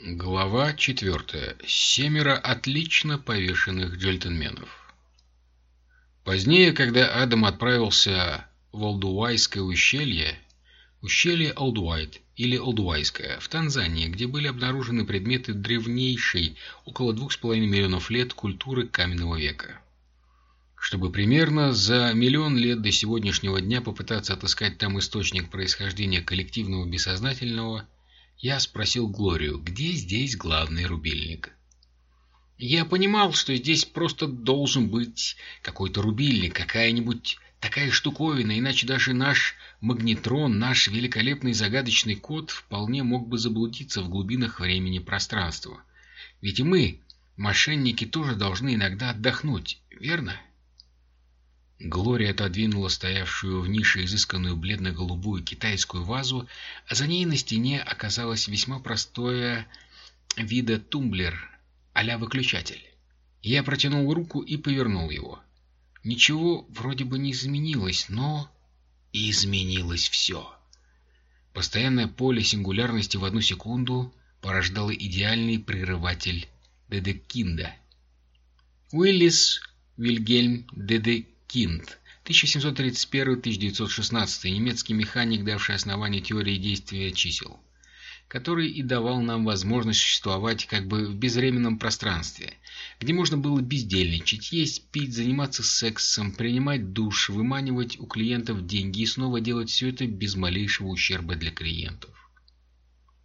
Глава четвертая. Семеро отлично повешенных джентльменов. Позднее, когда Адам отправился в Олдуайское ущелье, ущелье Олдуайт или Олдуайское, в Танзании, где были обнаружены предметы древнейшей, около двух с половиной миллионов лет, культуры каменного века. Чтобы примерно за миллион лет до сегодняшнего дня попытаться отыскать там источник происхождения коллективного бессознательного, я спросил Глорию, где здесь главный рубильник. Я понимал, что здесь просто должен быть какой-то рубильник, какая-нибудь такая штуковина, иначе даже наш магнетрон, наш великолепный загадочный код вполне мог бы заблудиться в глубинах времени пространства. Ведь и мы, мошенники, тоже должны иногда отдохнуть, верно? Глория отодвинула стоявшую в нише изысканную бледно-голубую китайскую вазу, а за ней на стене оказалось весьма простое вида тумблер а выключатель. Я протянул руку и повернул его. Ничего вроде бы не изменилось, но... Изменилось все. Постоянное поле сингулярности в одну секунду порождало идеальный прерыватель Дедекинда. Уиллис Вильгельм Дедекинда Кинт, 1731-1916, немецкий механик, давший основание теории действия чисел, который и давал нам возможность существовать как бы в безвременном пространстве, где можно было бездельничать, есть, пить, заниматься сексом, принимать душ, выманивать у клиентов деньги и снова делать все это без малейшего ущерба для клиентов.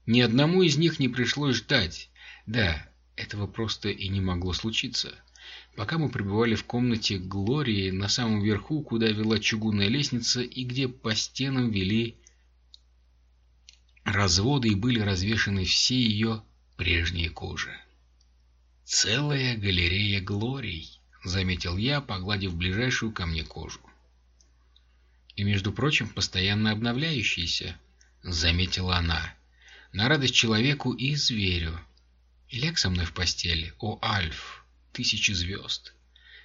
Ни одному из них не пришлось ждать. Да, этого просто и не могло случиться. Пока мы пребывали в комнате Глории на самом верху, куда вела чугунная лестница и где по стенам вели разводы и были развешаны все ее прежние кожи. «Целая галерея Глорий», — заметил я, погладив ближайшую ко мне кожу. «И, между прочим, постоянно обновляющиеся», — заметила она, — «на радость человеку и зверю. Ляг со мной в постели, о Альф!» Тысячи звезд.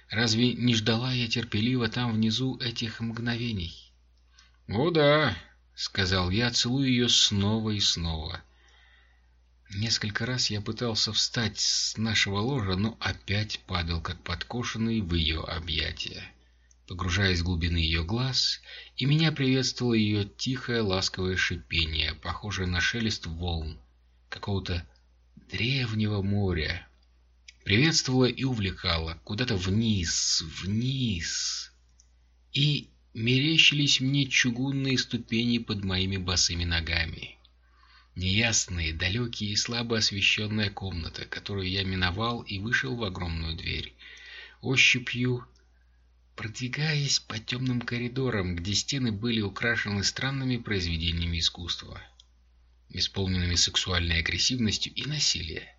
Разве не ждала я терпеливо там внизу этих мгновений? — О да, — сказал я, целую ее снова и снова. Несколько раз я пытался встать с нашего ложа, но опять падал, как подкошенный в ее объятия, погружаясь в глубины ее глаз, и меня приветствовало ее тихое ласковое шипение, похожее на шелест волн какого-то древнего моря, приветствовала и увлекала куда-то вниз, вниз. И мерещились мне чугунные ступени под моими босыми ногами. Неясные, далекие и слабо освещенная комната, которую я миновал и вышел в огромную дверь. Ощупью продвигаясь по темным коридорам, где стены были украшены странными произведениями искусства, исполненными сексуальной агрессивностью и насилием.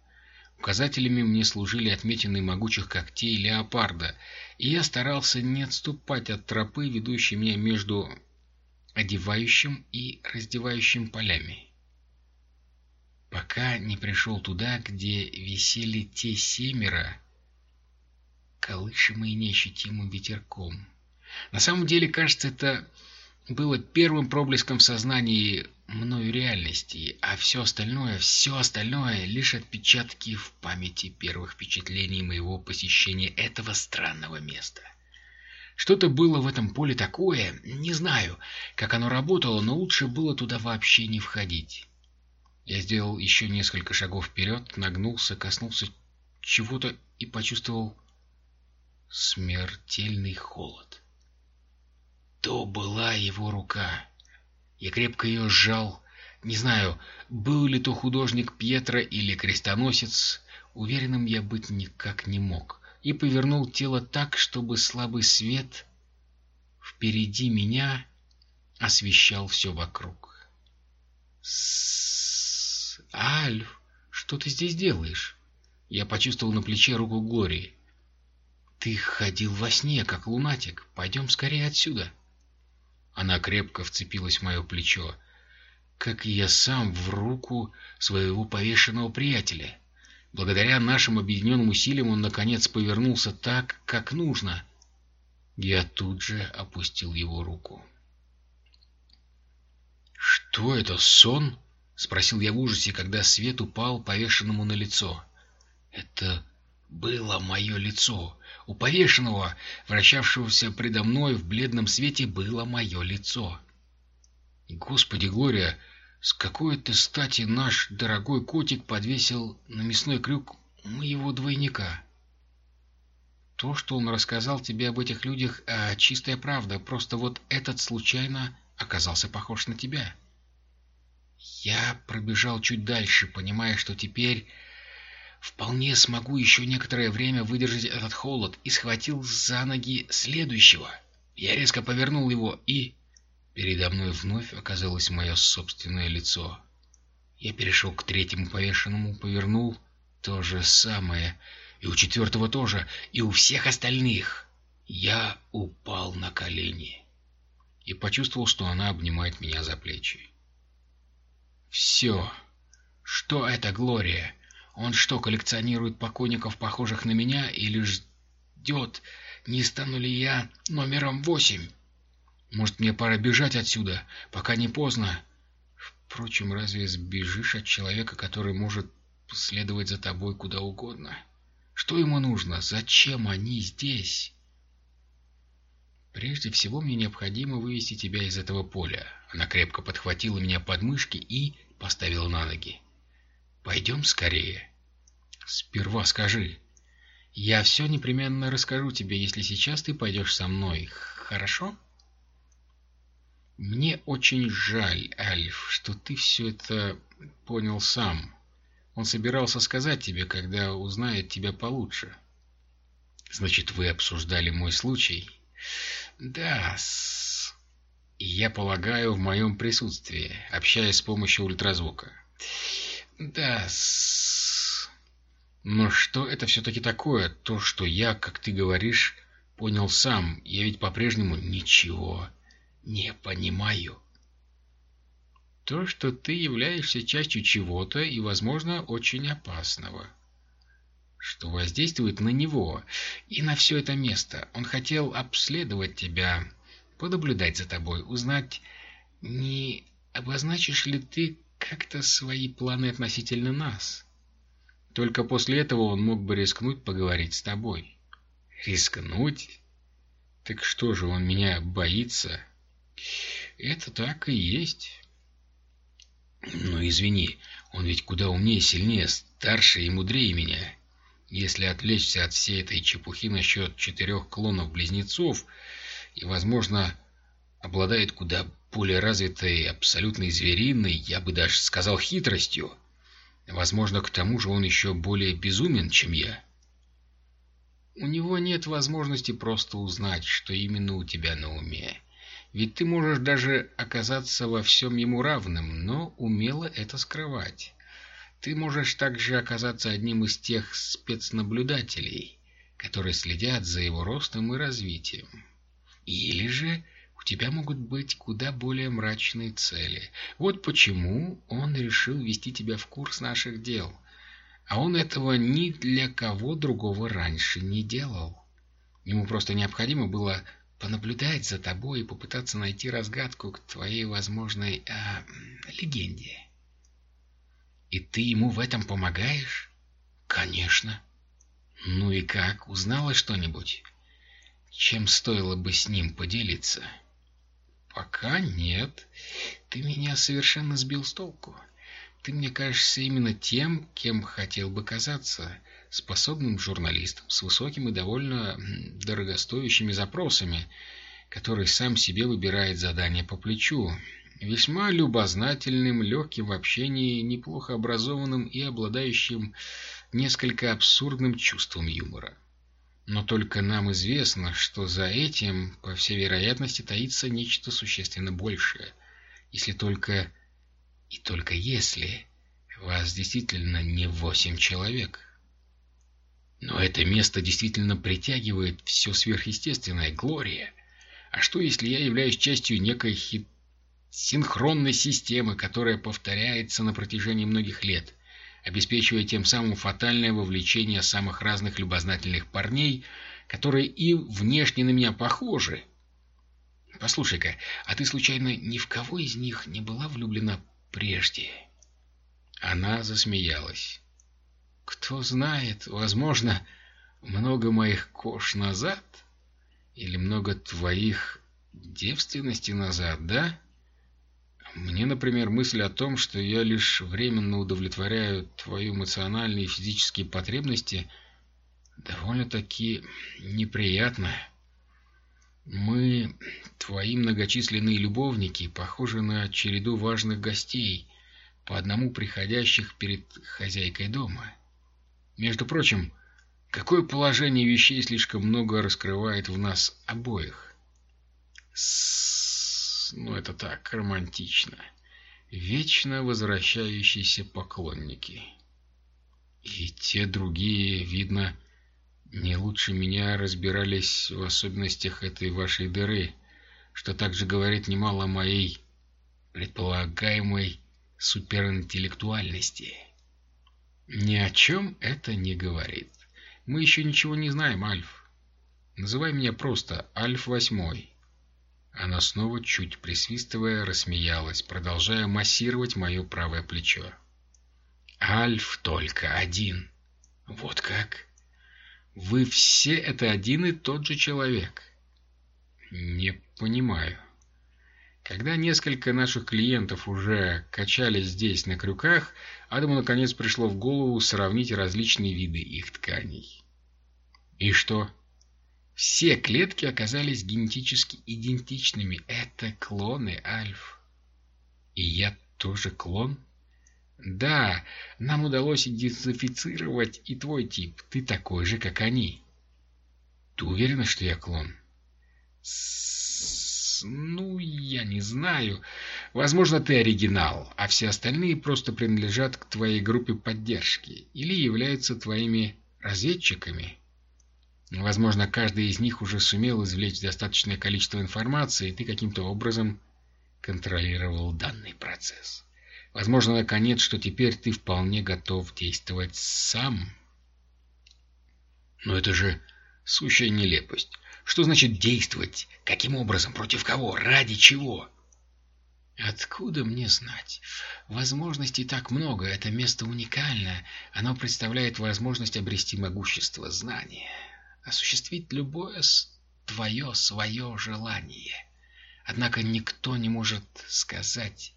Указателями мне служили отметины могучих когтей леопарда, и я старался не отступать от тропы, ведущей меня между одевающим и раздевающим полями. Пока не пришел туда, где висели те семеро, колышемые неощутимым ветерком. На самом деле, кажется, это было первым проблеском в сознании мною реальности, а все остальное, все остальное лишь отпечатки в памяти первых впечатлений моего посещения этого странного места. Что-то было в этом поле такое, не знаю, как оно работало, но лучше было туда вообще не входить. Я сделал еще несколько шагов вперед, нагнулся, коснулся чего-то и почувствовал смертельный холод. То была его рука. Я крепко ее сжал. Не знаю, был ли то художник Пьетро или крестоносец, уверенным я быть никак не мог, и повернул тело так, чтобы слабый свет впереди меня освещал все вокруг. Альф, что ты здесь делаешь? Я почувствовал на плече руку Глории. Ты ходил во сне, как лунатик. Пойдем скорее отсюда. Она крепко вцепилась в мое плечо, как и я сам в руку своего повешенного приятеля. Благодаря нашим объединенным усилиям он, наконец, повернулся так, как нужно. Я тут же опустил его руку. «Что это, сон?» — спросил я в ужасе, когда свет упал повешенному на лицо. Это было мое лицо. У повешенного, вращавшегося предо мной в бледном свете, было мое лицо. Господи, Глория, с какой-то стати наш дорогой котик подвесил на мясной крюк моего двойника? То, что он рассказал тебе об этих людях, а, чистая правда, просто вот этот случайно оказался похож на тебя. Я пробежал чуть дальше, понимая, что теперь вполне смогу еще некоторое время выдержать этот холод, и схватил за ноги следующего. Я резко повернул его, и... Передо мной вновь оказалось мое собственное лицо. Я перешел к третьему повешенному, повернул то же самое, и у четвертого тоже, и у всех остальных. Я упал на колени и почувствовал, что она обнимает меня за плечи. «Все. Что это, Глория? Он что, коллекционирует покойников, похожих на меня, или ждет, не стану ли я номером восемь? Может, мне пора бежать отсюда, пока не поздно? Впрочем, разве сбежишь от человека, который может следовать за тобой куда угодно?» Что ему нужно? Зачем они здесь? Прежде всего мне необходимо вывести тебя из этого поля. Она крепко подхватила меня под мышки и поставила на ноги. Пойдем скорее. Сперва скажи. Я все непременно расскажу тебе, если сейчас ты пойдешь со мной. Хорошо? Мне очень жаль, Альф, что ты все это понял сам. Он собирался сказать тебе, когда узнает тебя получше. Значит, вы обсуждали мой случай? Да, -с. И я полагаю, в моем присутствии, общаясь с помощью ультразвука. Да, -с. Но что это все-таки такое? То, что я, как ты говоришь, понял сам. Я ведь по-прежнему ничего не понимаю то, что ты являешься частью чего-то и, возможно, очень опасного, что воздействует на него и на все это место. Он хотел обследовать тебя, понаблюдать за тобой, узнать, не обозначишь ли ты как-то свои планы относительно нас. Только после этого он мог бы рискнуть поговорить с тобой. Рискнуть? Так что же, он меня боится? Это так и есть. Но извини, он ведь куда умнее, сильнее, старше и мудрее меня. Если отвлечься от всей этой чепухи насчет четырех клонов-близнецов и, возможно, обладает куда более развитой абсолютной звериной, я бы даже сказал хитростью. Возможно, к тому же он еще более безумен, чем я. У него нет возможности просто узнать, что именно у тебя на уме. Ведь ты можешь даже оказаться во всем ему равным, но умело это скрывать. Ты можешь также оказаться одним из тех спецнаблюдателей, которые следят за его ростом и развитием. Или же тебя могут быть куда более мрачные цели. Вот почему он решил ввести тебя в курс наших дел. А он этого ни для кого другого раньше не делал. Ему просто необходимо было понаблюдать за тобой и попытаться найти разгадку к твоей возможной э, легенде. И ты ему в этом помогаешь? Конечно. Ну и как, узнала что-нибудь? Чем стоило бы с ним поделиться? Пока нет. Ты меня совершенно сбил с толку. Ты мне кажешься именно тем, кем хотел бы казаться — способным журналистом с высокими и довольно дорогостоящими запросами, который сам себе выбирает задание по плечу, весьма любознательным, легким в общении, неплохо образованным и обладающим несколько абсурдным чувством юмора. Но только нам известно, что за этим, по всей вероятности, таится нечто существенно большее, если только и только если вас действительно не восемь человек. Но это место действительно притягивает все сверхъестественное, Глория. А что, если я являюсь частью некой хит... синхронной системы, которая повторяется на протяжении многих лет, обеспечивая тем самым фатальное вовлечение самых разных любознательных парней, которые и внешне на меня похожи? Послушай-ка, а ты случайно ни в кого из них не была влюблена прежде? Она засмеялась. «Кто знает, возможно, много моих кож назад? Или много твоих девственности назад, да?» Мне, например, мысль о том, что я лишь временно удовлетворяю твои эмоциональные и физические потребности, довольно-таки неприятна. Мы, твои многочисленные любовники, похожи на череду важных гостей, по одному приходящих перед хозяйкой дома. Между прочим, какое положение вещей слишком много раскрывает в нас обоих? С ну это так, романтично. Вечно возвращающиеся поклонники. И те другие, видно, не лучше меня разбирались в особенностях этой вашей дыры, что также говорит немало о моей предполагаемой суперинтеллектуальности. Ни о чем это не говорит. Мы еще ничего не знаем, Альф. Называй меня просто Альф Восьмой. Она снова, чуть присвистывая, рассмеялась, продолжая массировать мое правое плечо. «Альф только один. Вот как? Вы все это один и тот же человек?» «Не понимаю». Когда несколько наших клиентов уже качались здесь на крюках, Адаму наконец пришло в голову сравнить различные виды их тканей. «И что?» Все клетки оказались генетически идентичными. Это клоны, Альф. И я тоже клон? Да, нам удалось идентифицировать и твой тип. Ты такой же, как они. Ты уверена, что я клон? Ну, я не знаю. Возможно, ты оригинал, а все остальные просто принадлежат к твоей группе поддержки или являются твоими разведчиками. Возможно, каждый из них уже сумел извлечь достаточное количество информации, и ты каким-то образом контролировал данный процесс. Возможно, наконец, что теперь ты вполне готов действовать сам. Но это же сущая нелепость. Что значит действовать? Каким образом? Против кого? Ради чего? Откуда мне знать? Возможностей так много, это место уникальное. Оно представляет возможность обрести могущество знания осуществить любое твое свое желание. Однако никто не может сказать,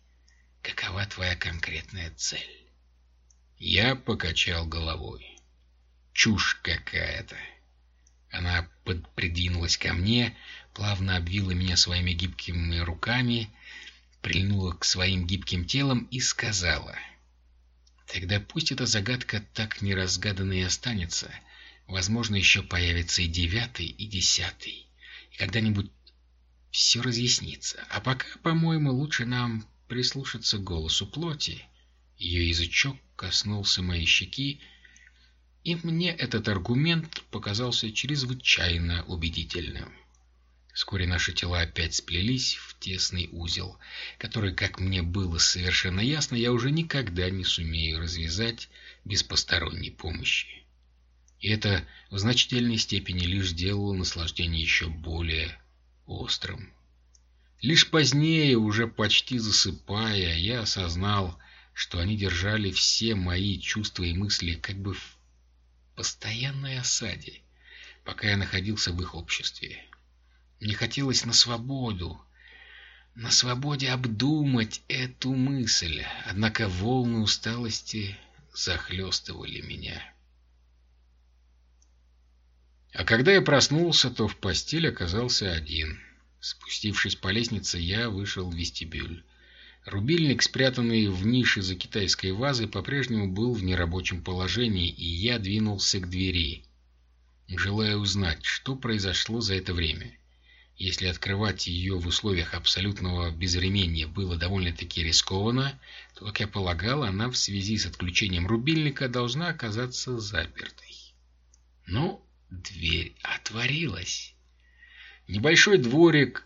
какова твоя конкретная цель. Я покачал головой. Чушь какая-то. Она придвинулась ко мне, плавно обвила меня своими гибкими руками, прильнула к своим гибким телам и сказала. «Тогда пусть эта загадка так неразгаданной останется, — Возможно, еще появится и девятый, и десятый. И когда-нибудь все разъяснится. А пока, по-моему, лучше нам прислушаться к голосу плоти. Ее язычок коснулся моей щеки, и мне этот аргумент показался чрезвычайно убедительным. Вскоре наши тела опять сплелись в тесный узел, который, как мне было совершенно ясно, я уже никогда не сумею развязать без посторонней помощи. И это в значительной степени лишь делало наслаждение еще более острым. Лишь позднее, уже почти засыпая, я осознал, что они держали все мои чувства и мысли как бы в постоянной осаде, пока я находился в их обществе. Мне хотелось на свободу, на свободе обдумать эту мысль, однако волны усталости захлестывали меня. А когда я проснулся, то в постель оказался один. Спустившись по лестнице, я вышел в вестибюль. Рубильник, спрятанный в нише за китайской вазой, по-прежнему был в нерабочем положении, и я двинулся к двери, желая узнать, что произошло за это время. Если открывать ее в условиях абсолютного безвременья было довольно-таки рискованно, то, как я полагал, она в связи с отключением рубильника должна оказаться запертой. Но Дверь отворилась. Небольшой дворик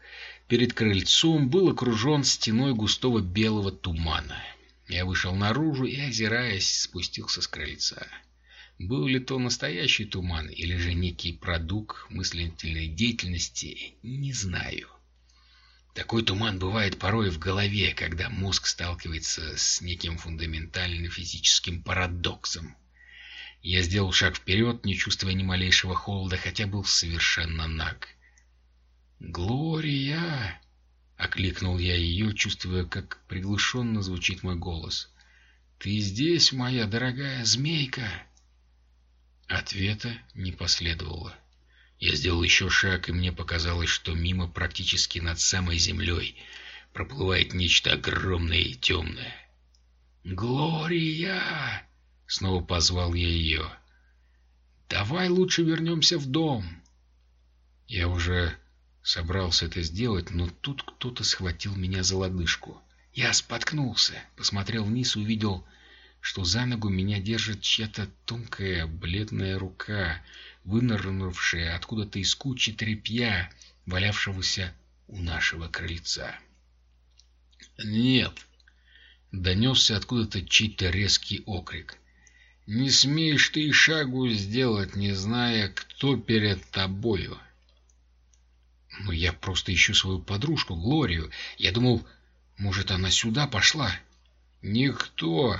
перед крыльцом был окружен стеной густого белого тумана. Я вышел наружу и, озираясь, спустился с крыльца. Был ли то настоящий туман или же некий продукт мыслительной деятельности, не знаю. Такой туман бывает порой в голове, когда мозг сталкивается с неким фундаментальным физическим парадоксом. Я сделал шаг вперед, не чувствуя ни малейшего холода, хотя был совершенно наг. «Глория!» — окликнул я ее, чувствуя, как приглушенно звучит мой голос. «Ты здесь, моя дорогая змейка?» Ответа не последовало. Я сделал еще шаг, и мне показалось, что мимо практически над самой землей проплывает нечто огромное и темное. «Глория!» — снова позвал я ее. «Давай лучше вернемся в дом». Я уже собрался это сделать, но тут кто-то схватил меня за лодыжку. Я споткнулся, посмотрел вниз и увидел, что за ногу меня держит чья-то тонкая бледная рука, вынырнувшая откуда-то из кучи тряпья, валявшегося у нашего крыльца. «Нет!» — донесся откуда-то чей-то резкий окрик. «Не смеешь ты и шагу сделать, не зная, кто перед тобою!» «Ну, я просто ищу свою подружку, Глорию. Я думал, может, она сюда пошла?» «Никто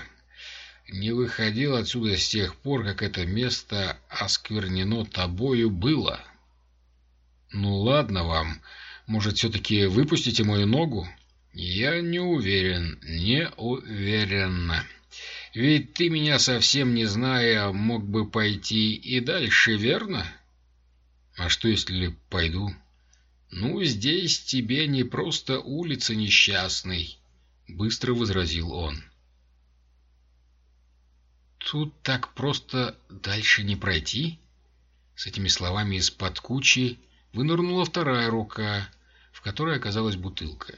не выходил отсюда с тех пор, как это место осквернено тобою было. Ну ладно вам, может, все-таки выпустите мою ногу? Я не уверен, не уверенно. Ведь ты меня совсем не зная, мог бы пойти и дальше, верно? А что, если пойду? Ну, здесь тебе не просто улица несчастный, — быстро возразил он. — Тут так просто дальше не пройти? С этими словами из-под кучи вынырнула вторая рука, в которой оказалась бутылка.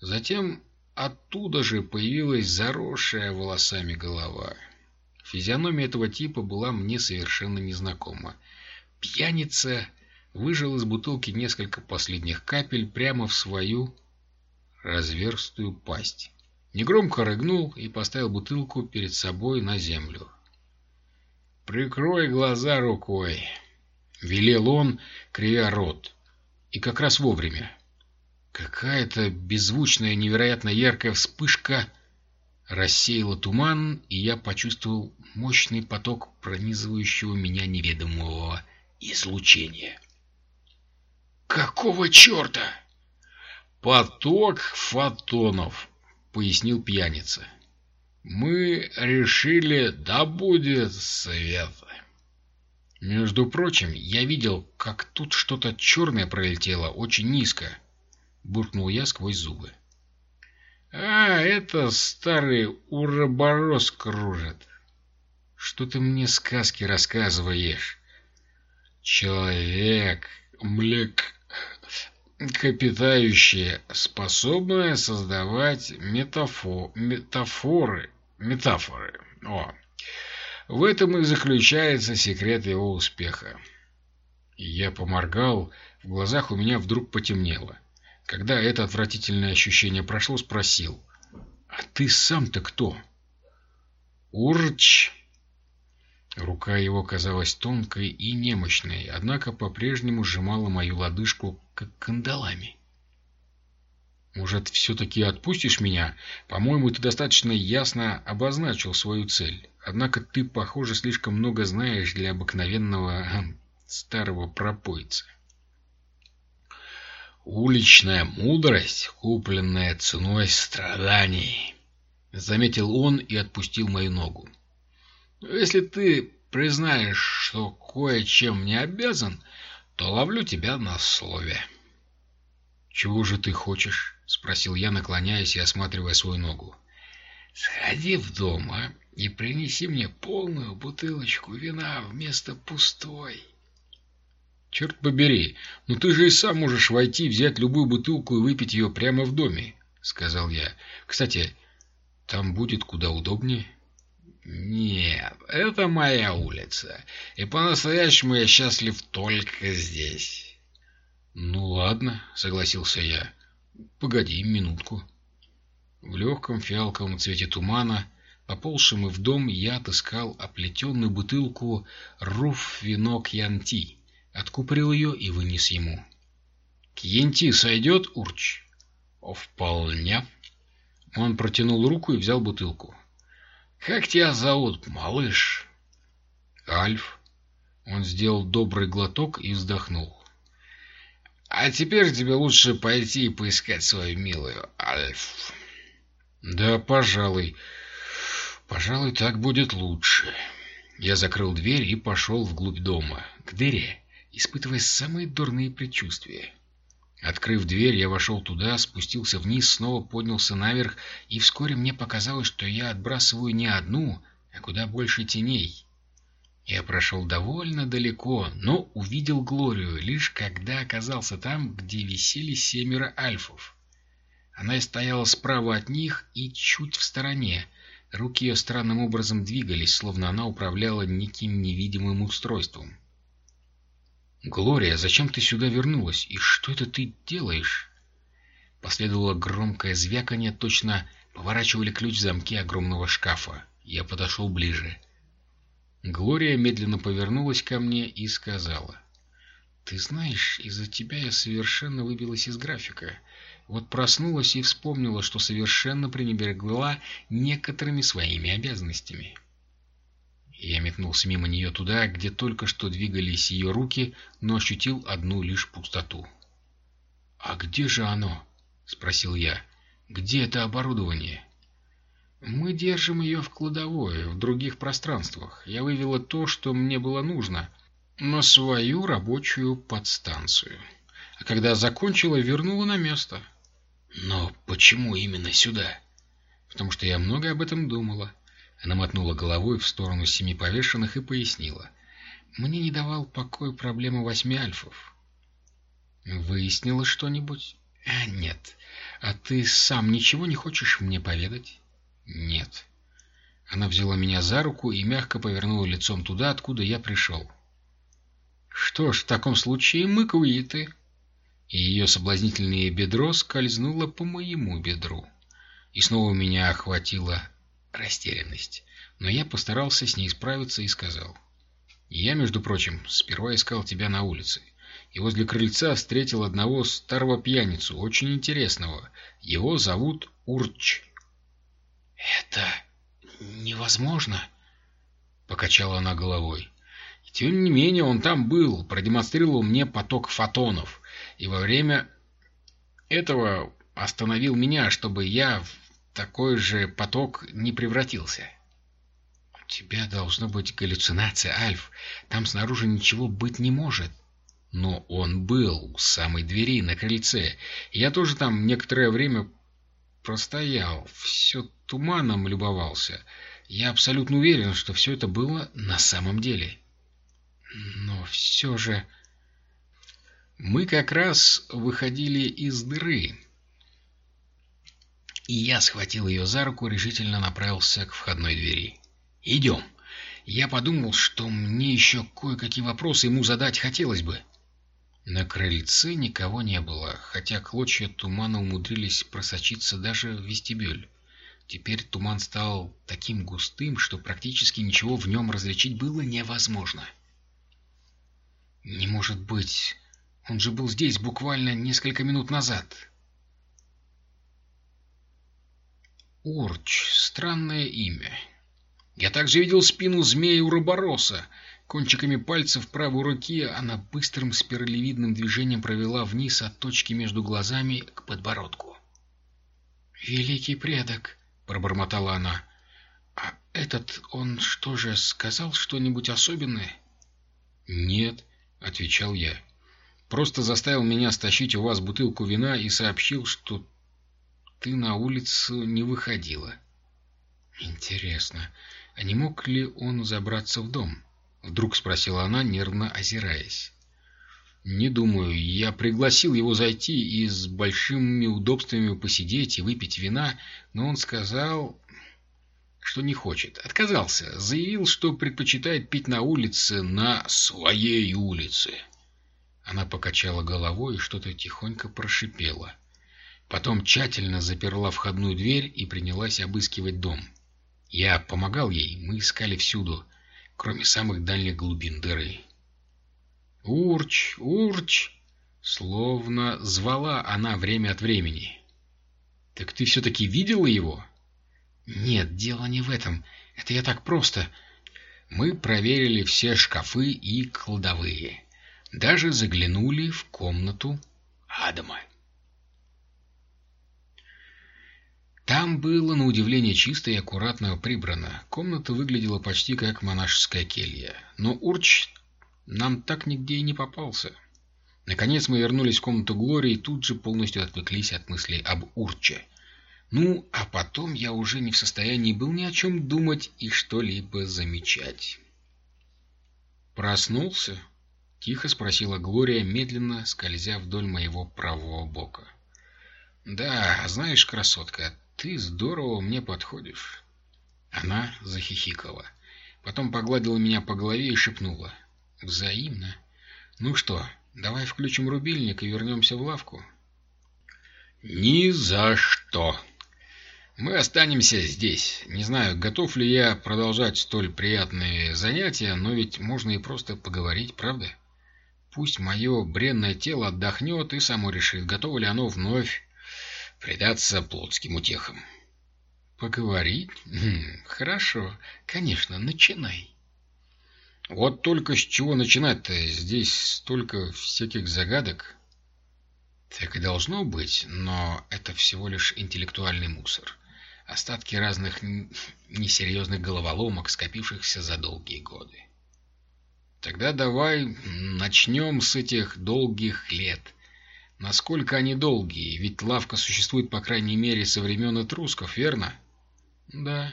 Затем оттуда же появилась заросшая волосами голова. Физиономия этого типа была мне совершенно незнакома. Пьяница выжил из бутылки несколько последних капель прямо в свою разверстую пасть. Негромко рыгнул и поставил бутылку перед собой на землю. «Прикрой глаза рукой», — велел он, кривя рот. И как раз вовремя. Какая-то беззвучная, невероятно яркая вспышка рассеяла туман, и я почувствовал мощный поток пронизывающего меня неведомого излучения. «Какого черта?» «Поток фотонов», — пояснил пьяница. «Мы решили, да будет свет». Между прочим, я видел, как тут что-то черное пролетело очень низко. Буркнул я сквозь зубы. «А, это старый уроборос кружит. Что ты мне сказки рассказываешь?» «Человек, млек, капитающее, способное создавать метафо метафоры, метафоры. О, в этом и заключается секрет его успеха. Я поморгал, в глазах у меня вдруг потемнело. Когда это отвратительное ощущение прошло, спросил. «А ты сам-то кто?» «Урч!» Рука его казалась тонкой и немощной, однако по-прежнему сжимала мою лодыжку, как кандалами. «Может, все-таки отпустишь меня? По-моему, ты достаточно ясно обозначил свою цель. Однако ты, похоже, слишком много знаешь для обыкновенного хм, старого пропойца». «Уличная мудрость, купленная ценой страданий», — заметил он и отпустил мою ногу. Если ты признаешь, что кое-чем не обязан, то ловлю тебя на слове. — Чего же ты хочешь? — спросил я, наклоняясь и осматривая свою ногу. — Сходи в дом, а, и принеси мне полную бутылочку вина вместо пустой. — Черт побери, ну ты же и сам можешь войти, взять любую бутылку и выпить ее прямо в доме, — сказал я. — Кстати, там будет куда удобнее. — нет, это моя улица, и по-настоящему я счастлив только здесь. Ну ладно, согласился я. Погоди минутку. В легком фиалковом цвете тумана, поползшим и в дом, я отыскал оплетенную бутылку руф вино кьянти, откупорил ее и вынес ему. «Кьянти сойдет, Урч?» Вполне. Он протянул руку и взял бутылку. Как тебя зовут, малыш? Альф. Он сделал добрый глоток и вздохнул. А теперь тебе лучше пойти и поискать свою милую, Альф. Да, пожалуй. Пожалуй, так будет лучше. Я закрыл дверь и пошел вглубь дома, к дыре, испытывая самые дурные предчувствия. Открыв дверь, я вошел туда, спустился вниз, снова поднялся наверх, и вскоре мне показалось, что я отбрасываю не одну, а куда больше теней. Я прошел довольно далеко, но увидел Глорию лишь когда оказался там, где висели семеро альфов. Она стояла справа от них и чуть в стороне. Руки ее странным образом двигались, словно она управляла неким невидимым устройством. «Глория, зачем ты сюда вернулась? И что это ты делаешь?» Последовало громкое звяканье, точно поворачивали ключ в замке огромного шкафа. Я подошел ближе. Глория медленно повернулась ко мне и сказала. «Ты знаешь, из-за тебя я совершенно выбилась из графика. Вот проснулась и вспомнила, что совершенно пренебрегла некоторыми своими обязанностями». Я метнулся мимо нее туда, где только что двигались ее руки, но ощутил одну лишь пустоту. «А где же оно?» — спросил я. «Где это оборудование?» «Мы держим ее в кладовой, в других пространствах. Я вывела то, что мне было нужно, на свою рабочую подстанцию. А когда закончила, вернула на место». «Но почему именно сюда?» «Потому что я много об этом думала». Она мотнула головой в сторону семи повешенных и пояснила. «Мне не давал покоя проблема восьми альфов». «Выяснила что-нибудь?» а, «Нет. А ты сам ничего не хочешь мне поведать?» «Нет». Она взяла меня за руку и мягко повернула лицом туда, откуда я пришел. «Что ж, в таком случае мы куиты». И ее соблазнительное бедро скользнуло по моему бедру. И снова меня охватила растерянность. Но я постарался с ней справиться и сказал. «Я, между прочим, сперва искал тебя на улице, и возле крыльца встретил одного старого пьяницу, очень интересного. Его зовут Урч». «Это невозможно», — покачала она головой. тем не менее он там был, продемонстрировал мне поток фотонов, и во время этого остановил меня, чтобы я такой же поток не превратился. У тебя должна быть галлюцинация, Альф. Там снаружи ничего быть не может. Но он был у самой двери на крыльце. Я тоже там некоторое время простоял, все туманом любовался. Я абсолютно уверен, что все это было на самом деле. Но все же... Мы как раз выходили из дыры, и я схватил ее за руку и решительно направился к входной двери. «Идем!» Я подумал, что мне еще кое-какие вопросы ему задать хотелось бы. На крыльце никого не было, хотя клочья тумана умудрились просочиться даже в вестибюль. Теперь туман стал таким густым, что практически ничего в нем различить было невозможно. «Не может быть! Он же был здесь буквально несколько минут назад!» Урч. Странное имя. Я также видел спину змея Уробороса. Кончиками пальцев правой руки она быстрым спиралевидным движением провела вниз от точки между глазами к подбородку. «Великий предок», — пробормотала она. «А этот, он что же, сказал что-нибудь особенное?» «Нет», — отвечал я. «Просто заставил меня стащить у вас бутылку вина и сообщил, что ты на улицу не выходила. Интересно, а не мог ли он забраться в дом? Вдруг спросила она, нервно озираясь. Не думаю. Я пригласил его зайти и с большими удобствами посидеть и выпить вина, но он сказал, что не хочет. Отказался. Заявил, что предпочитает пить на улице, на своей улице. Она покачала головой и что-то тихонько прошипела. Потом тщательно заперла входную дверь и принялась обыскивать дом. Я помогал ей, мы искали всюду, кроме самых дальних глубин дыры. «Урч! Урч!» Словно звала она время от времени. Так ты все-таки видела его? Нет, дело не в этом. Это я так просто. Мы проверили все шкафы и кладовые. Даже заглянули в комнату Адама. Там было, на удивление, чисто и аккуратно прибрано. Комната выглядела почти как монашеская келья. Но Урч нам так нигде и не попался. Наконец мы вернулись в комнату Глории и тут же полностью отвлеклись от мыслей об Урче. Ну, а потом я уже не в состоянии был ни о чем думать и что-либо замечать. «Проснулся?» — тихо спросила Глория, медленно скользя вдоль моего правого бока. «Да, знаешь, красотка, ты здорово мне подходишь». Она захихикала. Потом погладила меня по голове и шепнула. «Взаимно. Ну что, давай включим рубильник и вернемся в лавку?» «Ни за что!» Мы останемся здесь. Не знаю, готов ли я продолжать столь приятные занятия, но ведь можно и просто поговорить, правда? Пусть мое бренное тело отдохнет и само решит, готово ли оно вновь предаться плотским утехам. Поговорить? Хм, хорошо. Конечно, начинай. Вот только с чего начинать-то? Здесь столько всяких загадок. Так и должно быть, но это всего лишь интеллектуальный мусор остатки разных несерьезных головоломок, скопившихся за долгие годы. Тогда давай начнем с этих долгих лет. Насколько они долгие? Ведь лавка существует, по крайней мере, со времен этрусков, верно? Да.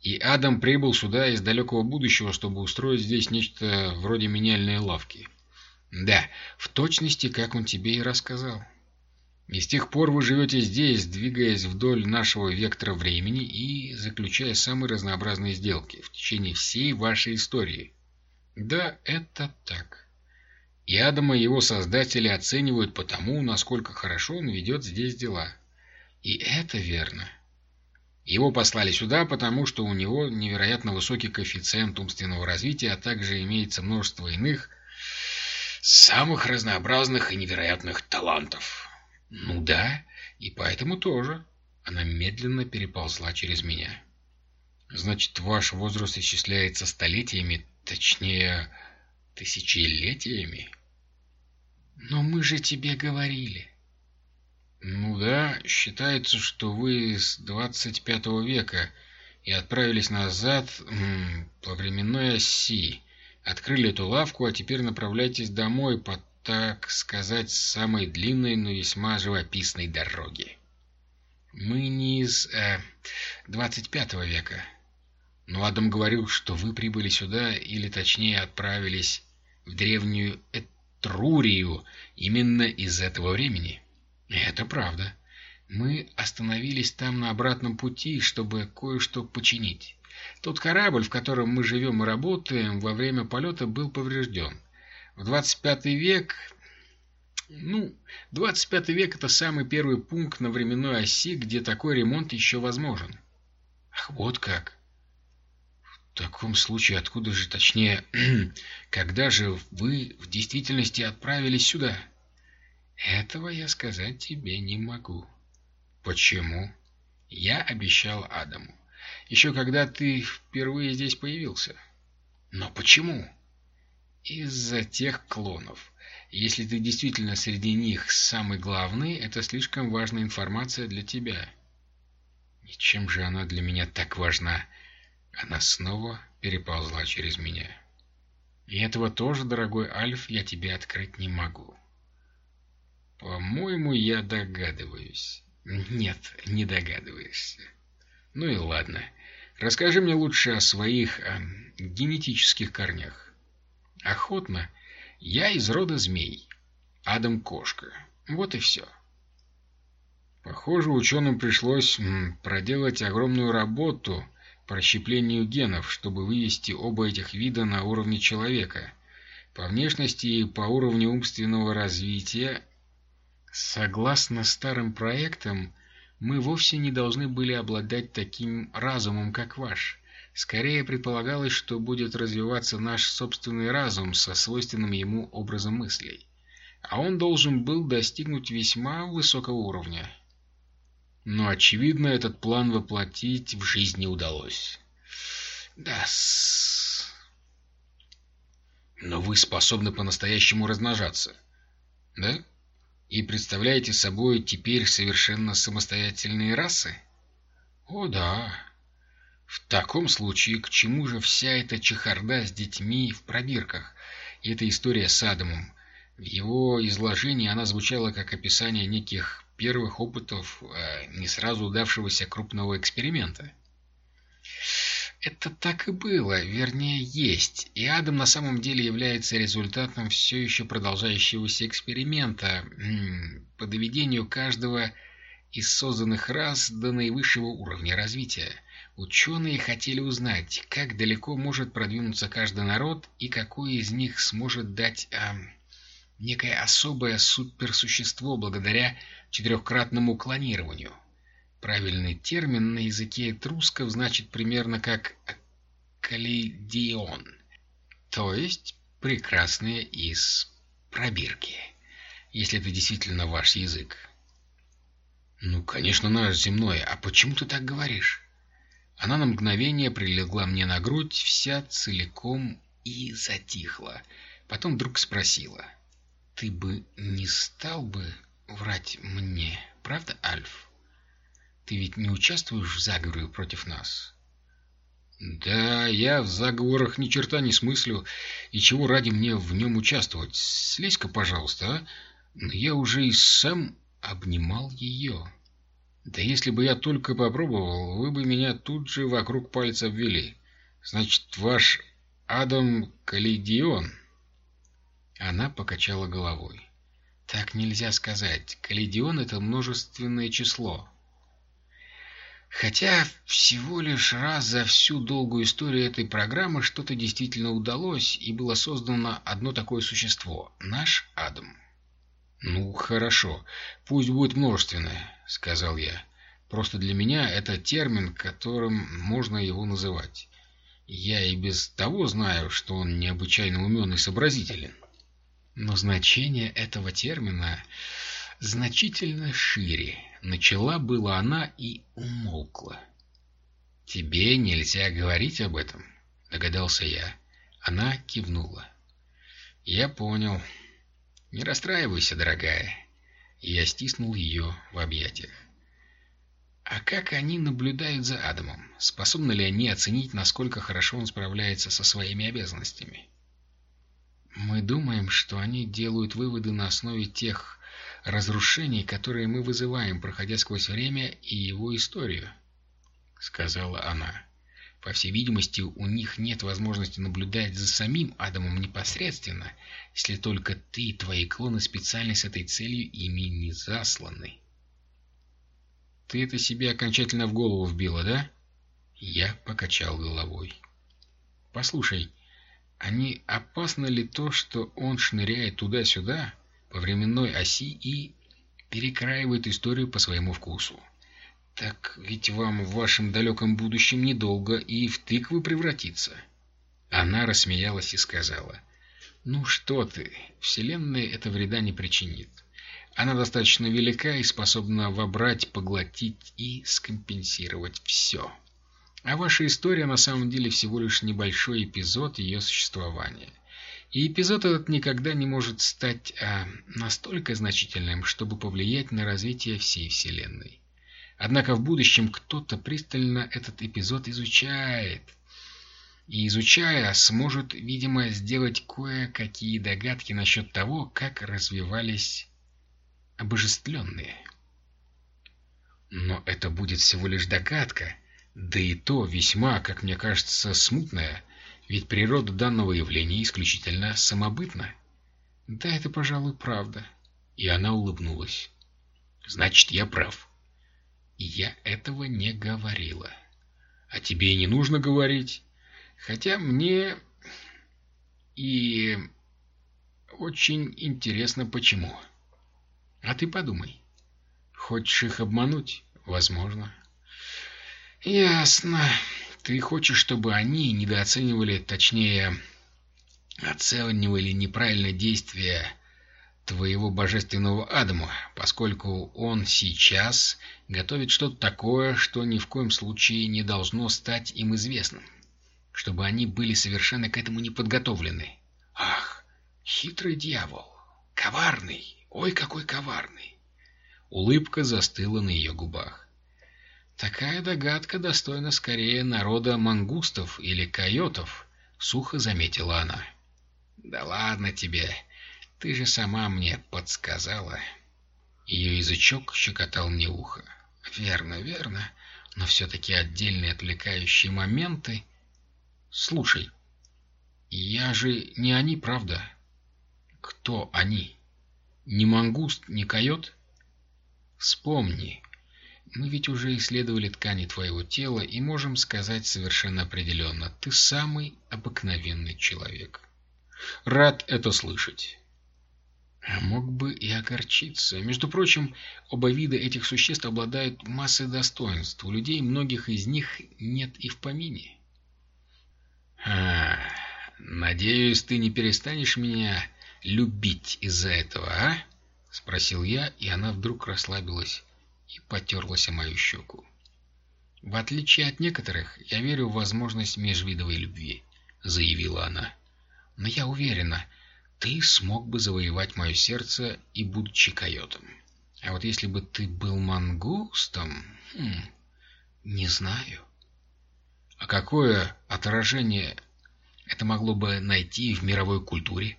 И Адам прибыл сюда из далекого будущего, чтобы устроить здесь нечто вроде меняльной лавки. Да, в точности, как он тебе и рассказал. И с тех пор вы живете здесь, двигаясь вдоль нашего вектора времени и заключая самые разнообразные сделки в течение всей вашей истории. Да, это так. И Адама его создатели оценивают по тому, насколько хорошо он ведет здесь дела. И это верно. Его послали сюда, потому что у него невероятно высокий коэффициент умственного развития, а также имеется множество иных, самых разнообразных и невероятных талантов. «Ну да, и поэтому тоже». Она медленно переползла через меня. «Значит, ваш возраст исчисляется столетиями, точнее, тысячелетиями?» «Но мы же тебе говорили». «Ну да, считается, что вы с 25 века и отправились назад по временной оси, открыли эту лавку, а теперь направляйтесь домой под так сказать, самой длинной, но весьма живописной дороги. Мы не из э, 25 века. Но Адам говорил, что вы прибыли сюда, или точнее отправились в древнюю Этрурию именно из этого времени. Это правда. Мы остановились там на обратном пути, чтобы кое-что починить. Тот корабль, в котором мы живем и работаем, во время полета был поврежден. В 25 век... Ну, 25 век — это самый первый пункт на временной оси, где такой ремонт еще возможен. Ах, вот как. В таком случае, откуда же, точнее, когда же вы в действительности отправились сюда? Этого я сказать тебе не могу. Почему? Я обещал Адаму. Еще когда ты впервые здесь появился. Но почему? Из-за тех клонов. Если ты действительно среди них самый главный, это слишком важная информация для тебя. И чем же она для меня так важна? Она снова переползла через меня. И этого тоже, дорогой Альф, я тебе открыть не могу. По-моему, я догадываюсь. Нет, не догадываешься. Ну и ладно. Расскажи мне лучше о своих о, генетических корнях. Охотно. Я из рода змей. Адам Кошка. Вот и все. Похоже, ученым пришлось проделать огромную работу расщеплению генов, чтобы вывести оба этих вида на уровне человека. По внешности и по уровню умственного развития, согласно старым проектам, мы вовсе не должны были обладать таким разумом, как ваш. Скорее предполагалось, что будет развиваться наш собственный разум со свойственным ему образом мыслей. А он должен был достигнуть весьма высокого уровня. Но, очевидно, этот план воплотить в жизнь не удалось. да -с. Но вы способны по-настоящему размножаться, да? И представляете собой теперь совершенно самостоятельные расы? О, да. В таком случае, к чему же вся эта чехарда с детьми в пробирках и эта история с Адамом? В его изложении она звучала как описание неких первых опытов э, не сразу удавшегося крупного эксперимента. Это так и было, вернее, есть. И Адам на самом деле является результатом все еще продолжающегося эксперимента по доведению каждого из созданных рас до наивысшего уровня развития. Ученые хотели узнать, как далеко может продвинуться каждый народ и какой из них сможет дать а, некое особое суперсущество благодаря четырехкратному клонированию. Правильный термин на языке этрусков значит примерно как «калейдион», то есть «прекрасные из пробирки», если это действительно ваш язык. «Ну, конечно, наш земной. А почему ты так говоришь?» Она на мгновение прилегла мне на грудь, вся целиком и затихла. Потом вдруг спросила. «Ты бы не стал бы врать мне, правда, Альф?» Ты ведь не участвуешь в заговоре против нас? Да, я в заговорах ни черта не смыслю, и чего ради мне в нем участвовать? Слезь-ка, пожалуйста, а? Я уже и сам обнимал ее. Да если бы я только попробовал, вы бы меня тут же вокруг пальца обвели. Значит, ваш Адам Калидион? Она покачала головой. Так нельзя сказать. Калидион — это множественное число. Хотя всего лишь раз за всю долгую историю этой программы что-то действительно удалось, и было создано одно такое существо — наш Адам. «Ну, хорошо, пусть будет множественное», — сказал я. «Просто для меня это термин, которым можно его называть. Я и без того знаю, что он необычайно умен и сообразителен». Но значение этого термина значительно шире. Начала была она и умолкла. «Тебе нельзя говорить об этом», — догадался я. Она кивнула. «Я понял. Не расстраивайся, дорогая». Я стиснул ее в объятиях. А как они наблюдают за Адамом? Способны ли они оценить, насколько хорошо он справляется со своими обязанностями? Мы думаем, что они делают выводы на основе тех разрушений, которые мы вызываем, проходя сквозь время и его историю», — сказала она. «По всей видимости, у них нет возможности наблюдать за самим Адамом непосредственно, если только ты и твои клоны специально с этой целью ими не засланы». «Ты это себе окончательно в голову вбила, да?» Я покачал головой. «Послушай, а не опасно ли то, что он шныряет туда-сюда?» по временной оси и перекраивает историю по своему вкусу. Так ведь вам в вашем далеком будущем недолго и в тыквы превратиться. Она рассмеялась и сказала, «Ну что ты, Вселенная это вреда не причинит. Она достаточно велика и способна вобрать, поглотить и скомпенсировать все. А ваша история на самом деле всего лишь небольшой эпизод ее существования. И эпизод этот никогда не может стать а, настолько значительным, чтобы повлиять на развитие всей Вселенной. Однако в будущем кто-то пристально этот эпизод изучает. И изучая, сможет, видимо, сделать кое-какие догадки насчет того, как развивались обожествленные. Но это будет всего лишь догадка, да и то весьма, как мне кажется, смутная, ведь природа данного явления исключительно самобытна. Да, это, пожалуй, правда. И она улыбнулась. Значит, я прав. И я этого не говорила. А тебе и не нужно говорить. Хотя мне и очень интересно, почему. А ты подумай. Хочешь их обмануть? Возможно. Ясно. Ты хочешь, чтобы они недооценивали, точнее, оценивали неправильное действие твоего божественного Адама, поскольку он сейчас готовит что-то такое, что ни в коем случае не должно стать им известным, чтобы они были совершенно к этому не подготовлены. Ах, хитрый дьявол, коварный, ой, какой коварный! Улыбка застыла на ее губах. Такая догадка достойна скорее народа мангустов или койотов, сухо заметила она. Да ладно тебе, ты же сама мне подсказала. Ее язычок щекотал мне ухо. Верно, верно, но все-таки отдельные отвлекающие моменты... Слушай, я же не они, правда? Кто они? Не мангуст, не койот? Вспомни, мы ведь уже исследовали ткани твоего тела и можем сказать совершенно определенно, ты самый обыкновенный человек. Рад это слышать. А мог бы и огорчиться. Между прочим, оба вида этих существ обладают массой достоинств. У людей многих из них нет и в помине. А, надеюсь, ты не перестанешь меня любить из-за этого, а? Спросил я, и она вдруг расслабилась и потерлась о мою щеку. В отличие от некоторых, я верю в возможность межвидовой любви, заявила она. Но я уверена, ты смог бы завоевать мое сердце и будучи койотом. А вот если бы ты был мангустом... Хм, не знаю. А какое отражение это могло бы найти в мировой культуре?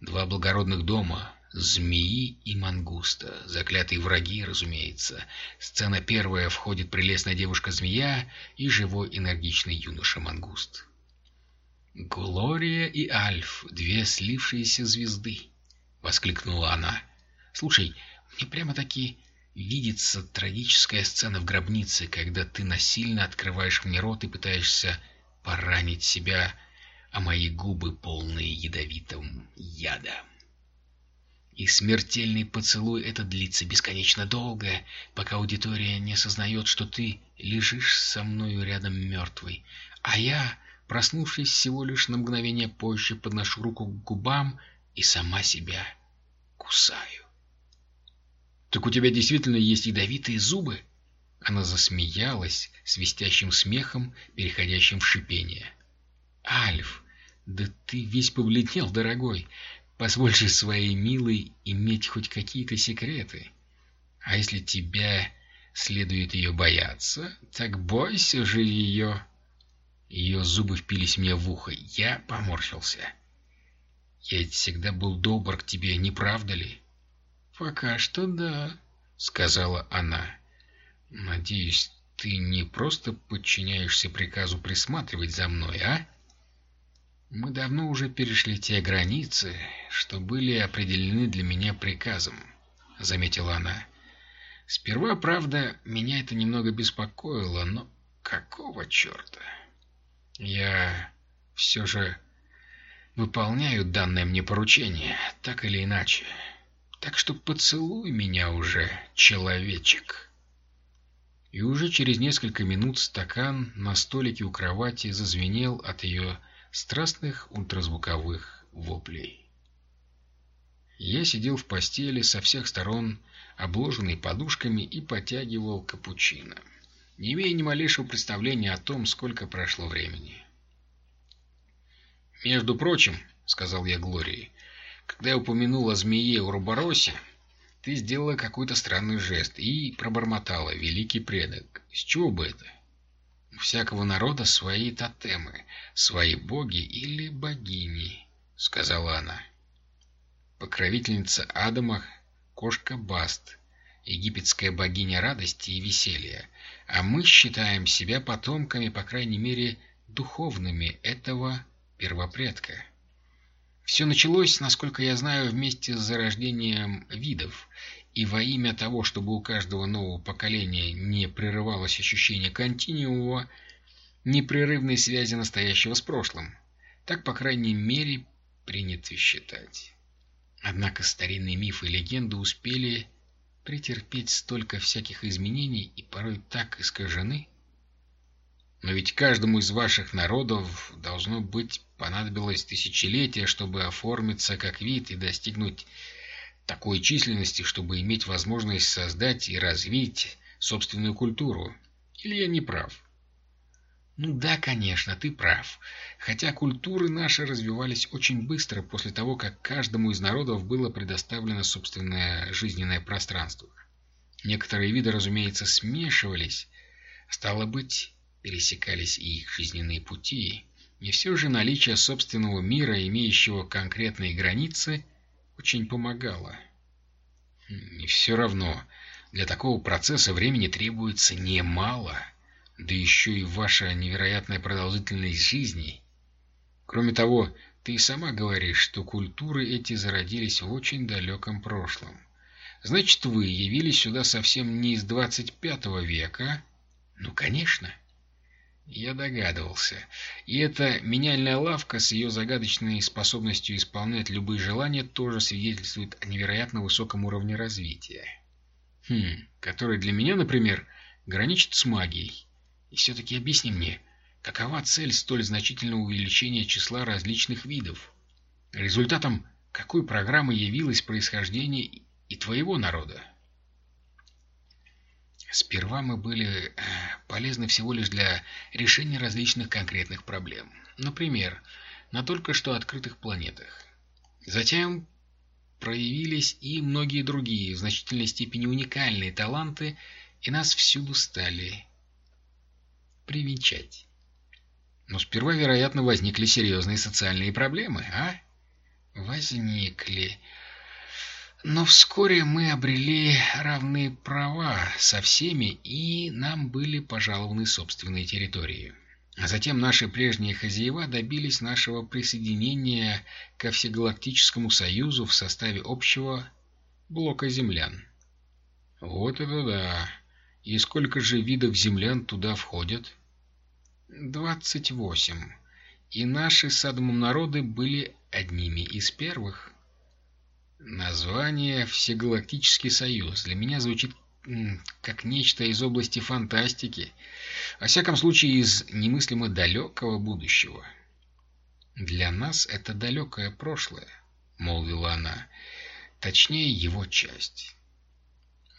Два благородных дома, змеи и мангуста, заклятые враги, разумеется. Сцена первая входит прелестная девушка-змея и живой энергичный юноша-мангуст. «Глория и Альф, две слившиеся звезды!» — воскликнула она. «Слушай, мне прямо-таки видится трагическая сцена в гробнице, когда ты насильно открываешь мне рот и пытаешься поранить себя, а мои губы полные ядовитым яда. И смертельный поцелуй это длится бесконечно долго, пока аудитория не осознает, что ты лежишь со мною рядом мертвый, а я Проснувшись всего лишь на мгновение позже, подношу руку к губам и сама себя кусаю. «Так у тебя действительно есть ядовитые зубы?» Она засмеялась свистящим смехом, переходящим в шипение. «Альф, да ты весь побледнел, дорогой. Позволь своей милой иметь хоть какие-то секреты. А если тебя следует ее бояться, так бойся же ее...» Ее зубы впились мне в ухо. Я поморщился. «Я ведь всегда был добр к тебе, не правда ли?» «Пока что да», — сказала она. «Надеюсь, ты не просто подчиняешься приказу присматривать за мной, а?» «Мы давно уже перешли те границы, что были определены для меня приказом», — заметила она. «Сперва, правда, меня это немного беспокоило, но какого черта?» Я все же выполняю данное мне поручение, так или иначе. Так что поцелуй меня уже, человечек. И уже через несколько минут стакан на столике у кровати зазвенел от ее страстных ультразвуковых воплей. Я сидел в постели со всех сторон, обложенный подушками, и потягивал капучино не имея ни малейшего представления о том, сколько прошло времени. «Между прочим», — сказал я Глории, — «когда я упомянул о змее Уруборосе, ты сделала какой-то странный жест и пробормотала «великий предок». С чего бы это? У всякого народа свои тотемы, свои боги или богини, — сказала она. Покровительница Адама — кошка Баст, египетская богиня радости и веселья, а мы считаем себя потомками, по крайней мере, духовными этого первопредка. Все началось, насколько я знаю, вместе с зарождением видов, и во имя того, чтобы у каждого нового поколения не прерывалось ощущение континуума, непрерывной связи настоящего с прошлым. Так, по крайней мере, принято считать. Однако старинные мифы и легенды успели претерпеть столько всяких изменений и порой так искажены? Но ведь каждому из ваших народов должно быть понадобилось тысячелетия, чтобы оформиться как вид и достигнуть такой численности, чтобы иметь возможность создать и развить собственную культуру. Или я не прав? Ну да, конечно, ты прав. Хотя культуры наши развивались очень быстро после того, как каждому из народов было предоставлено собственное жизненное пространство. Некоторые виды, разумеется, смешивались, стало быть, пересекались и их жизненные пути, и все же наличие собственного мира, имеющего конкретные границы, очень помогало. И все равно, для такого процесса времени требуется немало — да еще и ваша невероятная продолжительность жизни. Кроме того, ты сама говоришь, что культуры эти зародились в очень далеком прошлом. Значит, вы явились сюда совсем не из 25 века? Ну, конечно. Я догадывался. И эта меняльная лавка с ее загадочной способностью исполнять любые желания тоже свидетельствует о невероятно высоком уровне развития. Хм, который для меня, например, граничит с магией. И все-таки объясни мне, какова цель столь значительного увеличения числа различных видов? Результатом какой программы явилось происхождение и твоего народа? Сперва мы были э, полезны всего лишь для решения различных конкретных проблем. Например, на только что открытых планетах. Затем проявились и многие другие, в значительной степени уникальные таланты, и нас всюду стали привечать. Но сперва, вероятно, возникли серьезные социальные проблемы, а? Возникли. Но вскоре мы обрели равные права со всеми, и нам были пожалованы собственные территории. А затем наши прежние хозяева добились нашего присоединения ко Всегалактическому Союзу в составе общего блока землян. Вот это да! И сколько же видов землян туда входят? Двадцать восемь. И наши с народы были одними из первых. Название «Всегалактический союз» для меня звучит как нечто из области фантастики, во всяком случае из немыслимо далекого будущего. «Для нас это далекое прошлое», — молвила она, — «точнее его часть».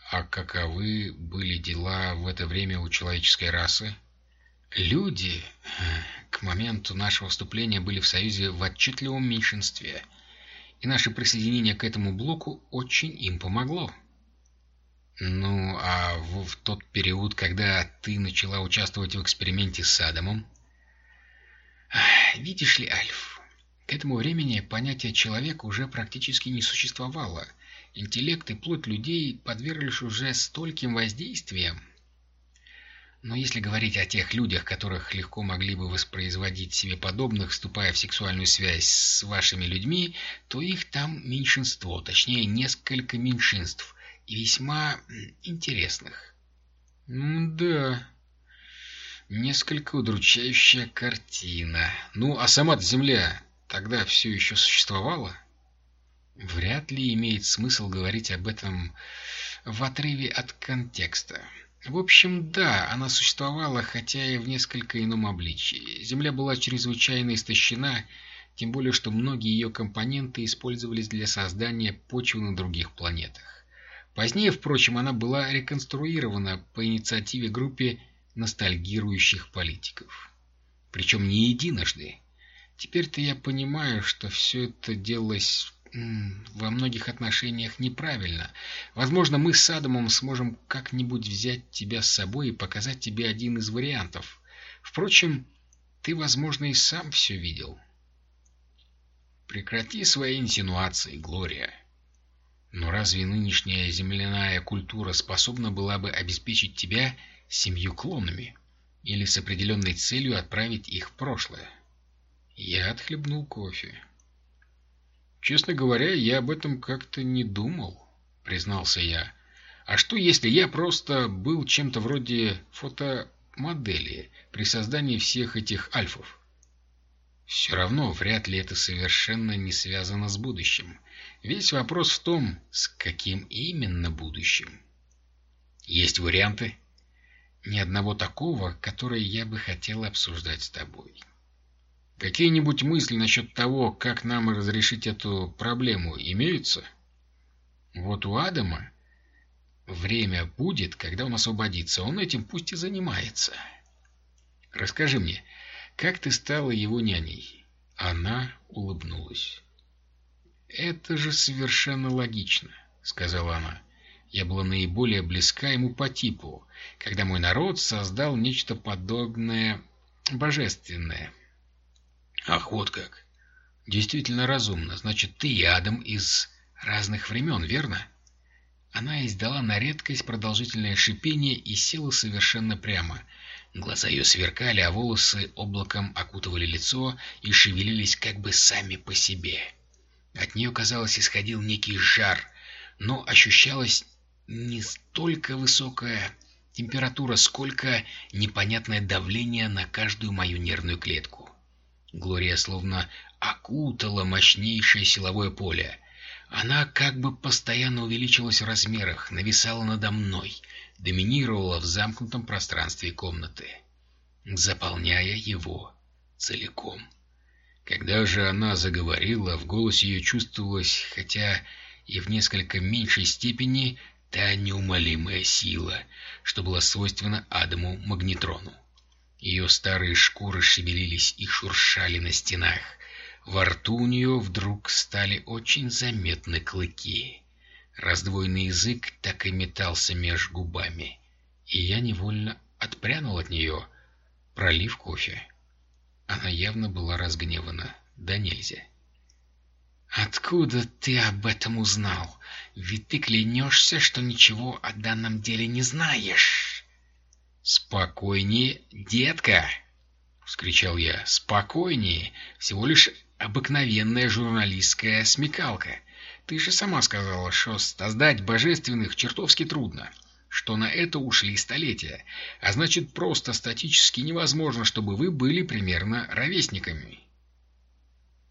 А каковы были дела в это время у человеческой расы? Люди к моменту нашего вступления были в Союзе в отчетливом меньшинстве, и наше присоединение к этому блоку очень им помогло. Ну, а в, в тот период, когда ты начала участвовать в эксперименте с Адамом? Видишь ли, Альф, к этому времени понятие человека уже практически не существовало — Интеллект и плоть людей подверглись уже стольким воздействиям. Но если говорить о тех людях, которых легко могли бы воспроизводить себе подобных, вступая в сексуальную связь с вашими людьми, то их там меньшинство, точнее несколько меньшинств, и весьма интересных. да, несколько удручающая картина. Ну, а сама Земля тогда все еще существовала? — Вряд ли имеет смысл говорить об этом в отрыве от контекста. В общем, да, она существовала, хотя и в несколько ином обличии. Земля была чрезвычайно истощена, тем более, что многие ее компоненты использовались для создания почвы на других планетах. Позднее, впрочем, она была реконструирована по инициативе группы ностальгирующих политиков. Причем не единожды. Теперь-то я понимаю, что все это делалось во многих отношениях неправильно. Возможно, мы с Адамом сможем как-нибудь взять тебя с собой и показать тебе один из вариантов. Впрочем, ты, возможно, и сам все видел. Прекрати свои инсинуации, Глория. Но разве нынешняя земляная культура способна была бы обеспечить тебя семью клонами? Или с определенной целью отправить их в прошлое? Я отхлебнул кофе. «Честно говоря, я об этом как-то не думал», — признался я. «А что, если я просто был чем-то вроде фотомодели при создании всех этих альфов?» «Все равно вряд ли это совершенно не связано с будущим. Весь вопрос в том, с каким именно будущим. Есть варианты?» «Ни одного такого, который я бы хотел обсуждать с тобой». Какие-нибудь мысли насчет того, как нам разрешить эту проблему, имеются? Вот у Адама время будет, когда он освободится. Он этим пусть и занимается. Расскажи мне, как ты стала его няней? Она улыбнулась. «Это же совершенно логично», — сказала она. «Я была наиболее близка ему по типу, когда мой народ создал нечто подобное божественное». «Ах, вот как! Действительно разумно. Значит, ты и Адам из разных времен, верно?» Она издала на редкость продолжительное шипение и села совершенно прямо. Глаза ее сверкали, а волосы облаком окутывали лицо и шевелились как бы сами по себе. От нее, казалось, исходил некий жар, но ощущалась не столько высокая температура, сколько непонятное давление на каждую мою нервную клетку. Глория словно окутала мощнейшее силовое поле. Она как бы постоянно увеличилась в размерах, нависала надо мной, доминировала в замкнутом пространстве комнаты, заполняя его целиком. Когда же она заговорила, в голосе ее чувствовалась, хотя и в несколько меньшей степени, та неумолимая сила, что была свойственна Адаму Магнетрону. Ее старые шкуры шевелились и шуршали на стенах. Во рту у нее вдруг стали очень заметны клыки. Раздвоенный язык так и метался меж губами, и я невольно отпрянул от нее, пролив кофе. Она явно была разгневана. Да нельзя. «Откуда ты об этом узнал? Ведь ты клянешься, что ничего о данном деле не знаешь!» «Спокойнее, детка!» — вскричал я. «Спокойнее! Всего лишь обыкновенная журналистская смекалка. Ты же сама сказала, что создать божественных чертовски трудно что на это ушли столетия, а значит, просто статически невозможно, чтобы вы были примерно ровесниками.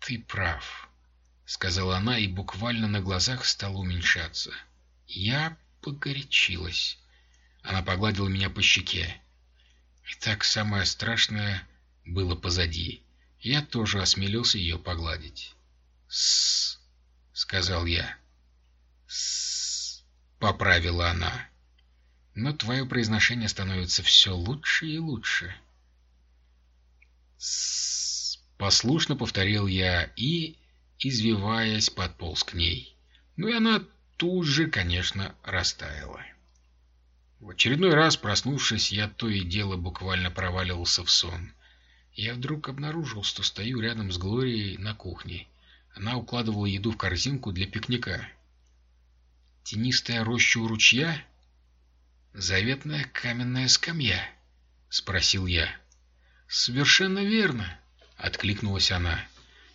«Ты прав», — сказала она и буквально на глазах стала уменьшаться. Я погорячилась. Она погладила меня по щеке. И так самое страшное было позади. Я тоже осмелился ее погладить. «С-с-с», сказал я. «С-с-с», поправила она но твое произношение становится все лучше и лучше. С послушно повторил я и, извиваясь, подполз к ней. Ну и она тут же, конечно, растаяла. В очередной раз, проснувшись, я то и дело буквально проваливался в сон. Я вдруг обнаружил, что стою рядом с Глорией на кухне. Она укладывала еду в корзинку для пикника. Тенистая роща у ручья заветная каменная скамья?» — спросил я. «Совершенно верно», — откликнулась она.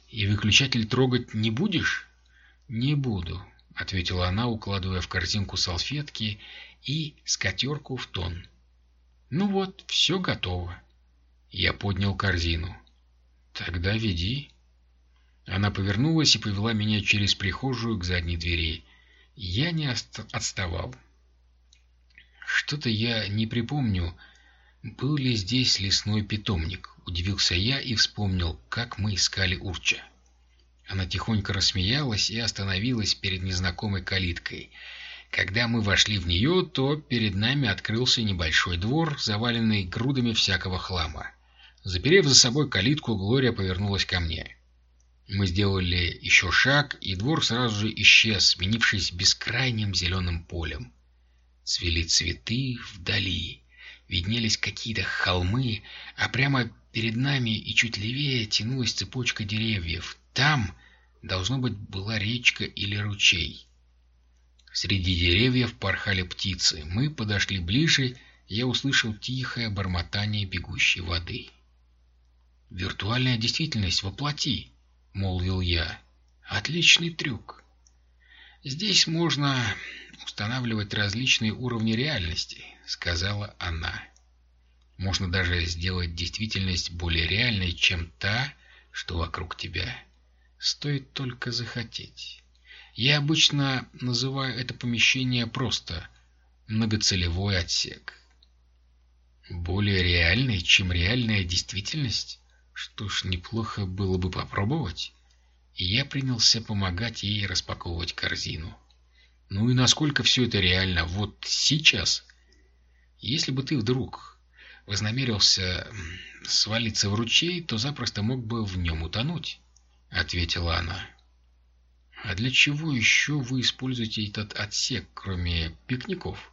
«И выключатель трогать не будешь?» «Не буду», — ответила она, укладывая в корзинку салфетки и скатерку в тон. «Ну вот, все готово». Я поднял корзину. «Тогда веди». Она повернулась и повела меня через прихожую к задней двери. Я не отставал. Что-то я не припомню, был ли здесь лесной питомник. Удивился я и вспомнил, как мы искали Урча. Она тихонько рассмеялась и остановилась перед незнакомой калиткой. Когда мы вошли в нее, то перед нами открылся небольшой двор, заваленный грудами всякого хлама. Заперев за собой калитку, Глория повернулась ко мне. Мы сделали еще шаг, и двор сразу же исчез, сменившись бескрайним зеленым полем. Цвели цветы вдали, виднелись какие-то холмы, а прямо перед нами и чуть левее тянулась цепочка деревьев. Там, должно быть, была речка или ручей. Среди деревьев порхали птицы. Мы подошли ближе, я услышал тихое бормотание бегущей воды. «Виртуальная действительность воплоти», — молвил я. «Отличный трюк». Здесь можно устанавливать различные уровни реальности», — сказала она. «Можно даже сделать действительность более реальной, чем та, что вокруг тебя. Стоит только захотеть. Я обычно называю это помещение просто многоцелевой отсек». «Более реальной, чем реальная действительность? Что ж, неплохо было бы попробовать». И я принялся помогать ей распаковывать корзину. Ну и насколько все это реально вот сейчас? Если бы ты вдруг вознамерился свалиться в ручей, то запросто мог бы в нем утонуть, — ответила она. — А для чего еще вы используете этот отсек, кроме пикников?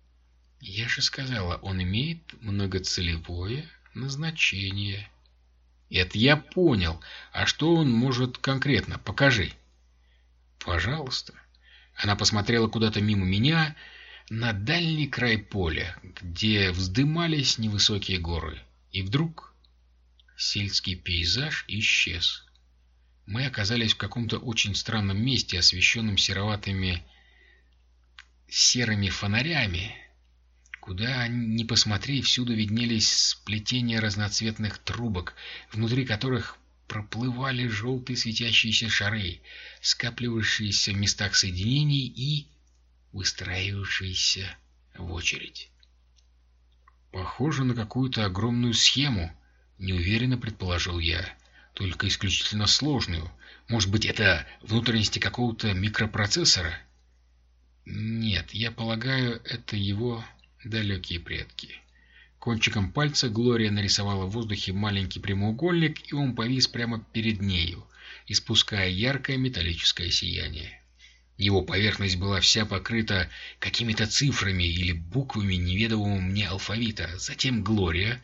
— Я же сказала, он имеет многоцелевое назначение. — Это я понял. А что он может конкретно? Покажи. — Пожалуйста. Она посмотрела куда-то мимо меня, — на дальний край поля, где вздымались невысокие горы. И вдруг сельский пейзаж исчез. Мы оказались в каком-то очень странном месте, освещенном сероватыми серыми фонарями. Куда ни посмотри, всюду виднелись сплетения разноцветных трубок, внутри которых проплывали желтые светящиеся шары, скапливавшиеся в местах соединений и выстраивавшиеся в очередь. «Похоже на какую-то огромную схему», — неуверенно предположил я. «Только исключительно сложную. Может быть, это внутренности какого-то микропроцессора?» «Нет, я полагаю, это его далекие предки». Кончиком пальца Глория нарисовала в воздухе маленький прямоугольник, и он повис прямо перед нею, испуская яркое металлическое сияние. Его поверхность была вся покрыта какими-то цифрами или буквами неведомого мне алфавита. Затем Глория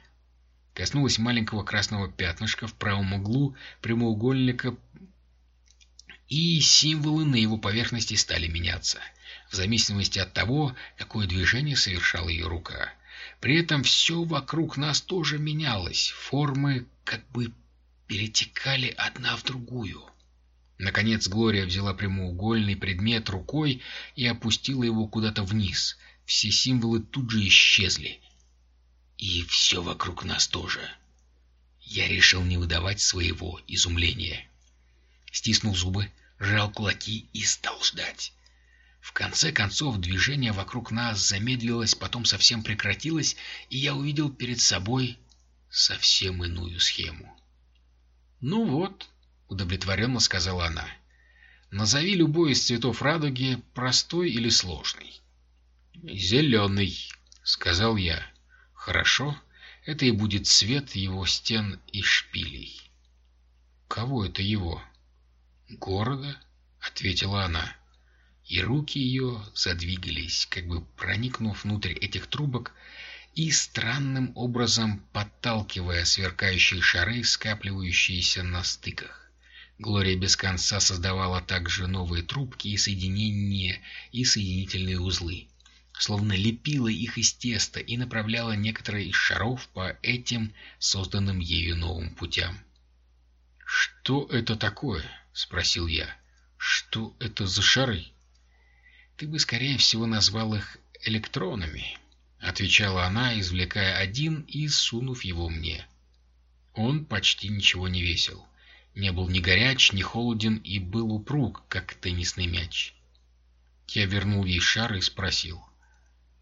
коснулась маленького красного пятнышка в правом углу прямоугольника, и символы на его поверхности стали меняться, в зависимости от того, какое движение совершала ее рука. При этом все вокруг нас тоже менялось, формы как бы перетекали одна в другую. Наконец Глория взяла прямоугольный предмет рукой и опустила его куда-то вниз. Все символы тут же исчезли. И все вокруг нас тоже. Я решил не выдавать своего изумления. Стиснул зубы, сжал кулаки и стал ждать. В конце концов движение вокруг нас замедлилось, потом совсем прекратилось, и я увидел перед собой совсем иную схему. «Ну вот», — удовлетворенно сказала она. «Назови любой из цветов радуги, простой или сложный». «Зеленый», — сказал я. «Хорошо, это и будет цвет его стен и шпилей». «Кого это его?» «Города», — ответила она. И руки ее задвигались, как бы проникнув внутрь этих трубок и странным образом подталкивая сверкающие шары, скапливающиеся на стыках. Глория без конца создавала также новые трубки и соединения и соединительные узлы, словно лепила их из теста и направляла некоторые из шаров по этим созданным ею новым путям. «Что это такое?» — спросил я. «Что это за шары?» «Ты бы, скорее всего, назвал их электронами», — отвечала она, извлекая один и сунув его мне. Он почти ничего не весил не был ни горяч, ни холоден и был упруг, как теннисный мяч. Я вернул ей шар и спросил,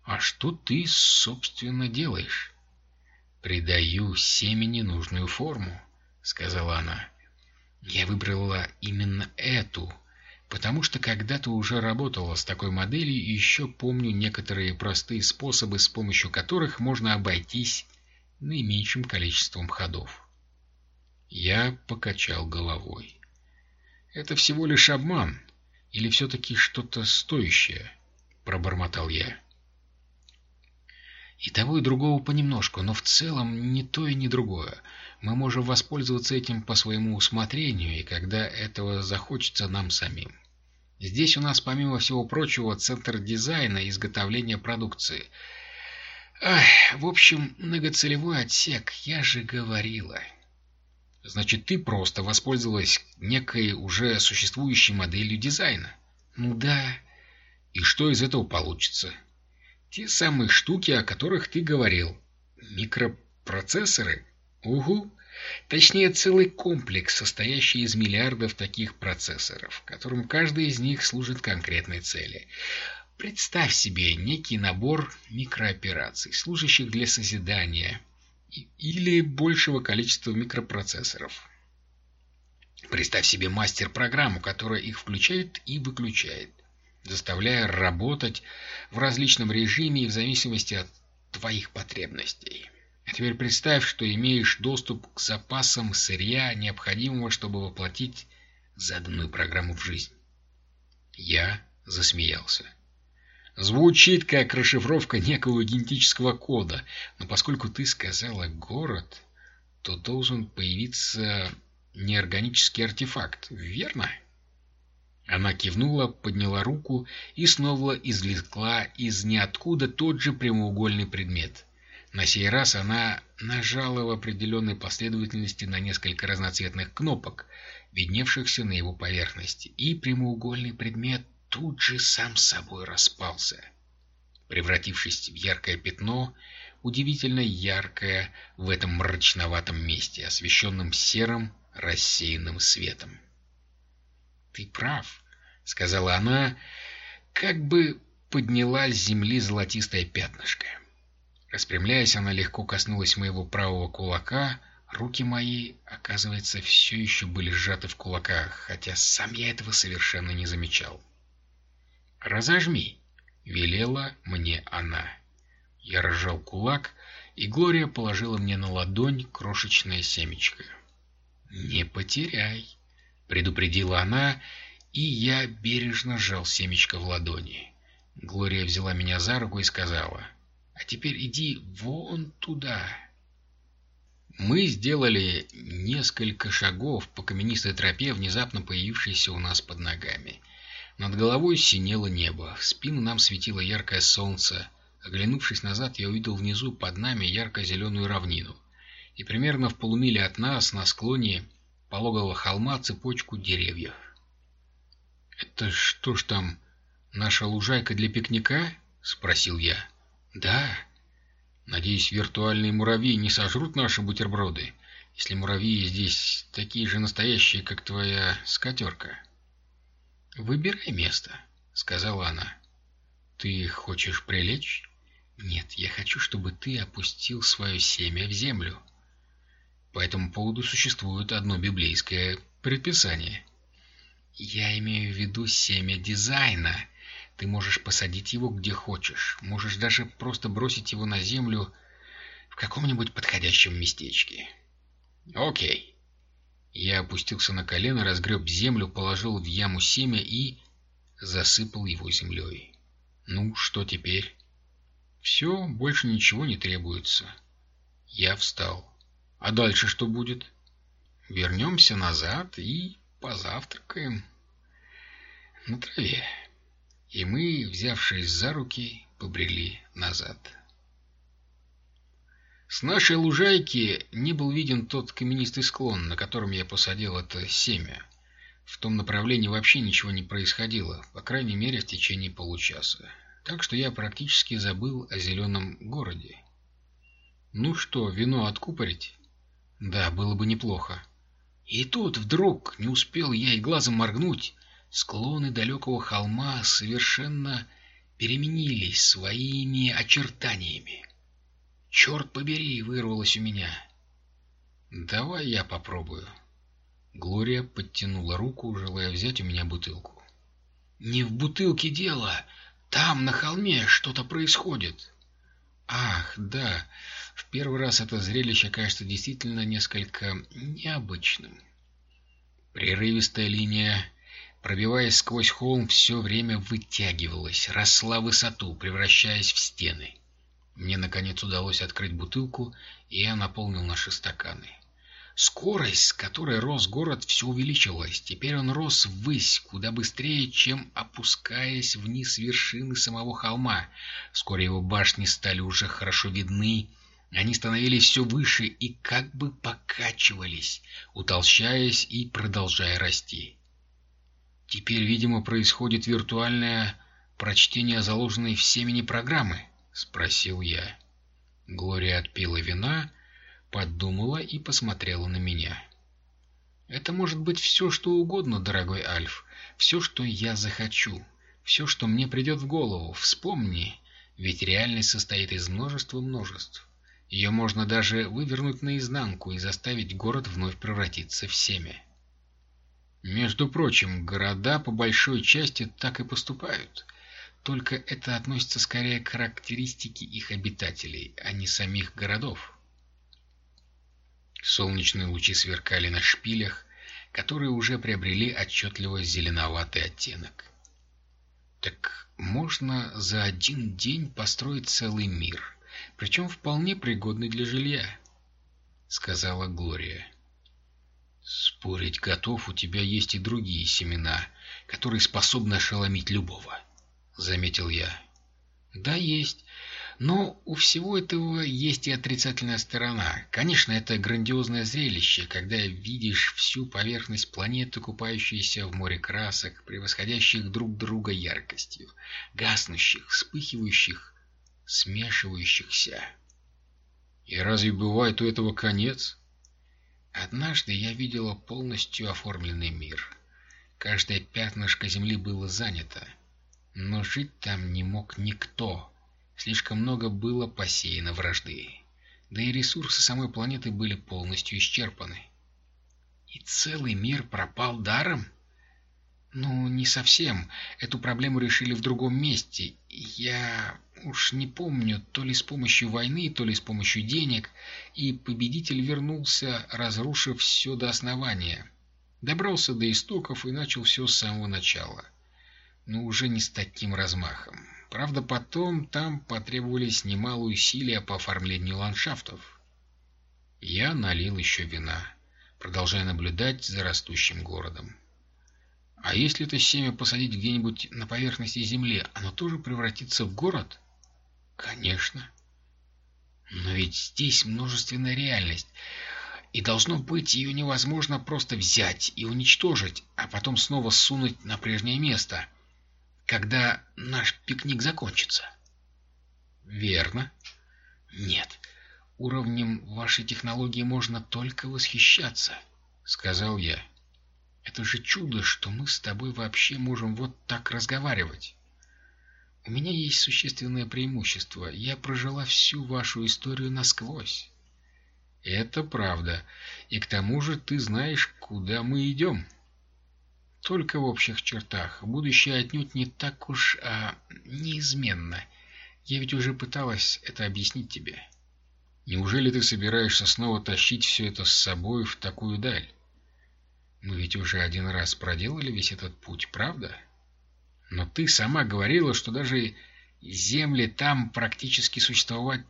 «А что ты, собственно, делаешь?» «Придаю семени нужную форму», — сказала она. «Я выбрала именно эту, потому что когда-то уже работала с такой моделью и еще помню некоторые простые способы, с помощью которых можно обойтись наименьшим количеством ходов. Я покачал головой. «Это всего лишь обман. Или все-таки что-то стоящее?» — пробормотал я. «И того, и другого понемножку, но в целом ни то и ни другое. Мы можем воспользоваться этим по своему усмотрению, и когда этого захочется нам самим. Здесь у нас, помимо всего прочего, центр дизайна и изготовления продукции. Ах, в общем, многоцелевой отсек, я же говорила». Значит, ты просто воспользовалась некой уже существующей моделью дизайна. Ну да. И что из этого получится? Те самые штуки, о которых ты говорил. Микропроцессоры? Угу. Точнее, целый комплекс, состоящий из миллиардов таких процессоров, которым каждый из них служит конкретной цели. Представь себе некий набор микроопераций, служащих для созидания – или большего количества микропроцессоров. Представь себе мастер-программу, которая их включает и выключает. Заставляя работать в различном режиме и в зависимости от твоих потребностей. А теперь представь, что имеешь доступ к запасам сырья, необходимого, чтобы воплотить заданную программу в жизнь. Я засмеялся. Звучит как расшифровка некого генетического кода, но поскольку ты сказала «город», то должен появиться неорганический артефакт, верно? Она кивнула, подняла руку и снова извлекла из ниоткуда тот же прямоугольный предмет. На сей раз она нажала в определенной последовательности на несколько разноцветных кнопок, видневшихся на его поверхности, и прямоугольный предмет тут же сам собой распался, превратившись в яркое пятно, удивительно яркое в этом мрачноватом месте, освещенном серым рассеянным светом. «Ты прав», — сказала она, как бы подняла с земли золотистое пятнышко. Распрямляясь, она легко коснулась моего правого кулака. Руки мои, оказывается, все еще были сжаты в кулаках, хотя сам я этого совершенно не замечал. «Разожми», — велела мне она. Я разжал кулак, и Глория положила мне на ладонь крошечное семечко. «Не потеряй», — предупредила она, и я бережно сжал семечко в ладони. Глория взяла меня за руку и сказала, «А теперь иди вон туда». Мы сделали несколько шагов по каменистой тропе, внезапно появившейся у нас под ногами — над головой синело небо, в спину нам светило яркое солнце. Оглянувшись назад, я увидел внизу под нами ярко-зеленую равнину. И примерно в полумиле от нас, на склоне пологого холма, цепочку деревьев. «Это что ж там, наша лужайка для пикника?» — спросил я. «Да. Надеюсь, виртуальные муравьи не сожрут наши бутерброды, если муравьи здесь такие же настоящие, как твоя скатерка». «Выбирай место», — сказала она. «Ты хочешь прилечь?» «Нет, я хочу, чтобы ты опустил свое семя в землю». По этому поводу существует одно библейское предписание. Я имею в виду семя дизайна. Ты можешь посадить его где хочешь. Можешь даже просто бросить его на землю в каком-нибудь подходящем местечке. Окей. Я опустился на колено, разгреб землю, положил в яму семя и засыпал его землей. Ну, что теперь? Все, больше ничего не требуется. Я встал. А дальше что будет? Вернемся назад и позавтракаем на траве. И мы, взявшись за руки, побрели назад. С нашей лужайки не был виден тот каменистый склон, на котором я посадил это семя. В том направлении вообще ничего не происходило, по крайней мере в течение получаса. Так что я практически забыл о зеленом городе. Ну что, вино откупорить? Да, было бы неплохо. И тут вдруг, не успел я и глазом моргнуть, склоны далекого холма совершенно переменились своими очертаниями. «Черт побери!» — вырвалось у меня. «Давай я попробую». Глория подтянула руку, желая взять у меня бутылку. «Не в бутылке дело! Там, на холме, что-то происходит!» «Ах, да, в первый раз это зрелище кажется действительно несколько необычным». Прерывистая линия, пробиваясь сквозь холм, все время вытягивалась, росла в высоту, превращаясь в стены. Мне, наконец, удалось открыть бутылку, и я наполнил наши стаканы. Скорость, с которой рос город, все увеличилась. Теперь он рос ввысь, куда быстрее, чем опускаясь вниз вершины самого холма. Вскоре его башни стали уже хорошо видны. Они становились все выше и как бы покачивались, утолщаясь и продолжая расти. Теперь, видимо, происходит виртуальное прочтение заложенной в семени программы. — спросил я. Глория отпила вина, подумала и посмотрела на меня. «Это может быть все, что угодно, дорогой Альф, все, что я захочу, все, что мне придет в голову. Вспомни, ведь реальность состоит из множества множеств. Ее можно даже вывернуть наизнанку и заставить город вновь превратиться в семя». Между прочим, города по большой части так и поступают. Только это относится скорее к характеристике их обитателей, а не самих городов. Солнечные лучи сверкали на шпилях, которые уже приобрели отчетливо зеленоватый оттенок. Так можно за один день построить целый мир, причем вполне пригодный для жилья, — сказала Глория. Спорить готов, у тебя есть и другие семена, которые способны ошеломить любого, — заметил я. Да, есть. Но у всего этого есть и отрицательная сторона. Конечно, это грандиозное зрелище, когда видишь всю поверхность планеты, купающейся в море красок, превосходящих друг друга яркостью, гаснущих, вспыхивающих, смешивающихся. И разве бывает у этого конец? Однажды я видела полностью оформленный мир. Каждое пятнышко земли было занято, но жить там не мог никто. Слишком много было посеяно вражды. Да и ресурсы самой планеты были полностью исчерпаны. И целый мир пропал даром? Ну, не совсем. Эту проблему решили в другом месте. Я уж не помню, то ли с помощью войны, то ли с помощью денег, и победитель вернулся, разрушив все до основания. Добрался до истоков и начал все с самого начала. Но уже не с таким размахом. Правда, потом там потребовались немалые усилия по оформлению ландшафтов. Я налил еще вина, продолжая наблюдать за растущим городом. А если это семя посадить где-нибудь на поверхности земли, оно тоже превратится в город? Конечно. Но ведь здесь множественная реальность, и должно быть ее невозможно просто взять и уничтожить, а потом снова сунуть на прежнее место — когда наш пикник закончится. Верно. Нет, уровнем вашей технологии можно только восхищаться, сказал я. Это же чудо, что мы с тобой вообще можем вот так разговаривать. У меня есть существенное преимущество. Я прожила всю вашу историю насквозь. Это правда. И к тому же ты знаешь, куда мы идем. Только в общих чертах. Будущее отнюдь не так уж а, неизменно. Я ведь уже пыталась это объяснить тебе. Неужели ты собираешься снова тащить все это с собой в такую даль? Мы ведь уже один раз проделали весь этот путь, правда? Но ты сама говорила, что даже земли там практически существовать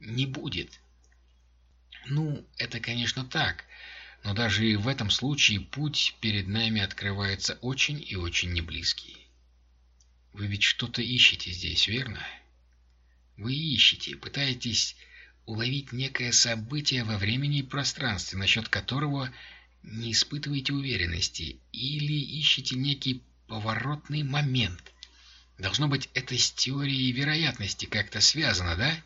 не будет. Ну, это, конечно, так. Но даже и в этом случае путь перед нами открывается очень и очень неблизкий. Вы ведь что-то ищете здесь, верно? Вы ищете, пытаетесь уловить некое событие во времени и пространстве, насчет которого не испытываете уверенности, или ищете некий поворотный момент. Должно быть, это с теорией вероятности как-то связано, да?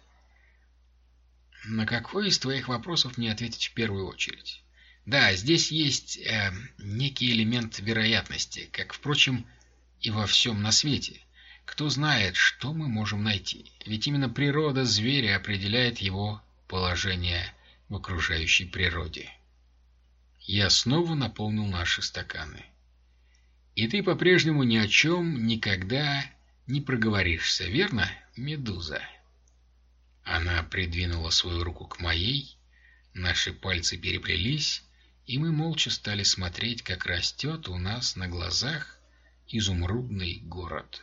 На какой из твоих вопросов мне ответить в первую очередь? Да, здесь есть э, некий элемент вероятности, как, впрочем, и во всем на свете. Кто знает, что мы можем найти, ведь именно природа зверя определяет его положение в окружающей природе. Я снова наполнил наши стаканы. И ты по-прежнему ни о чем никогда не проговоришься, верно, Медуза? Она придвинула свою руку к моей, наши пальцы переплелись, и мы молча стали смотреть, как растет у нас на глазах изумрудный город.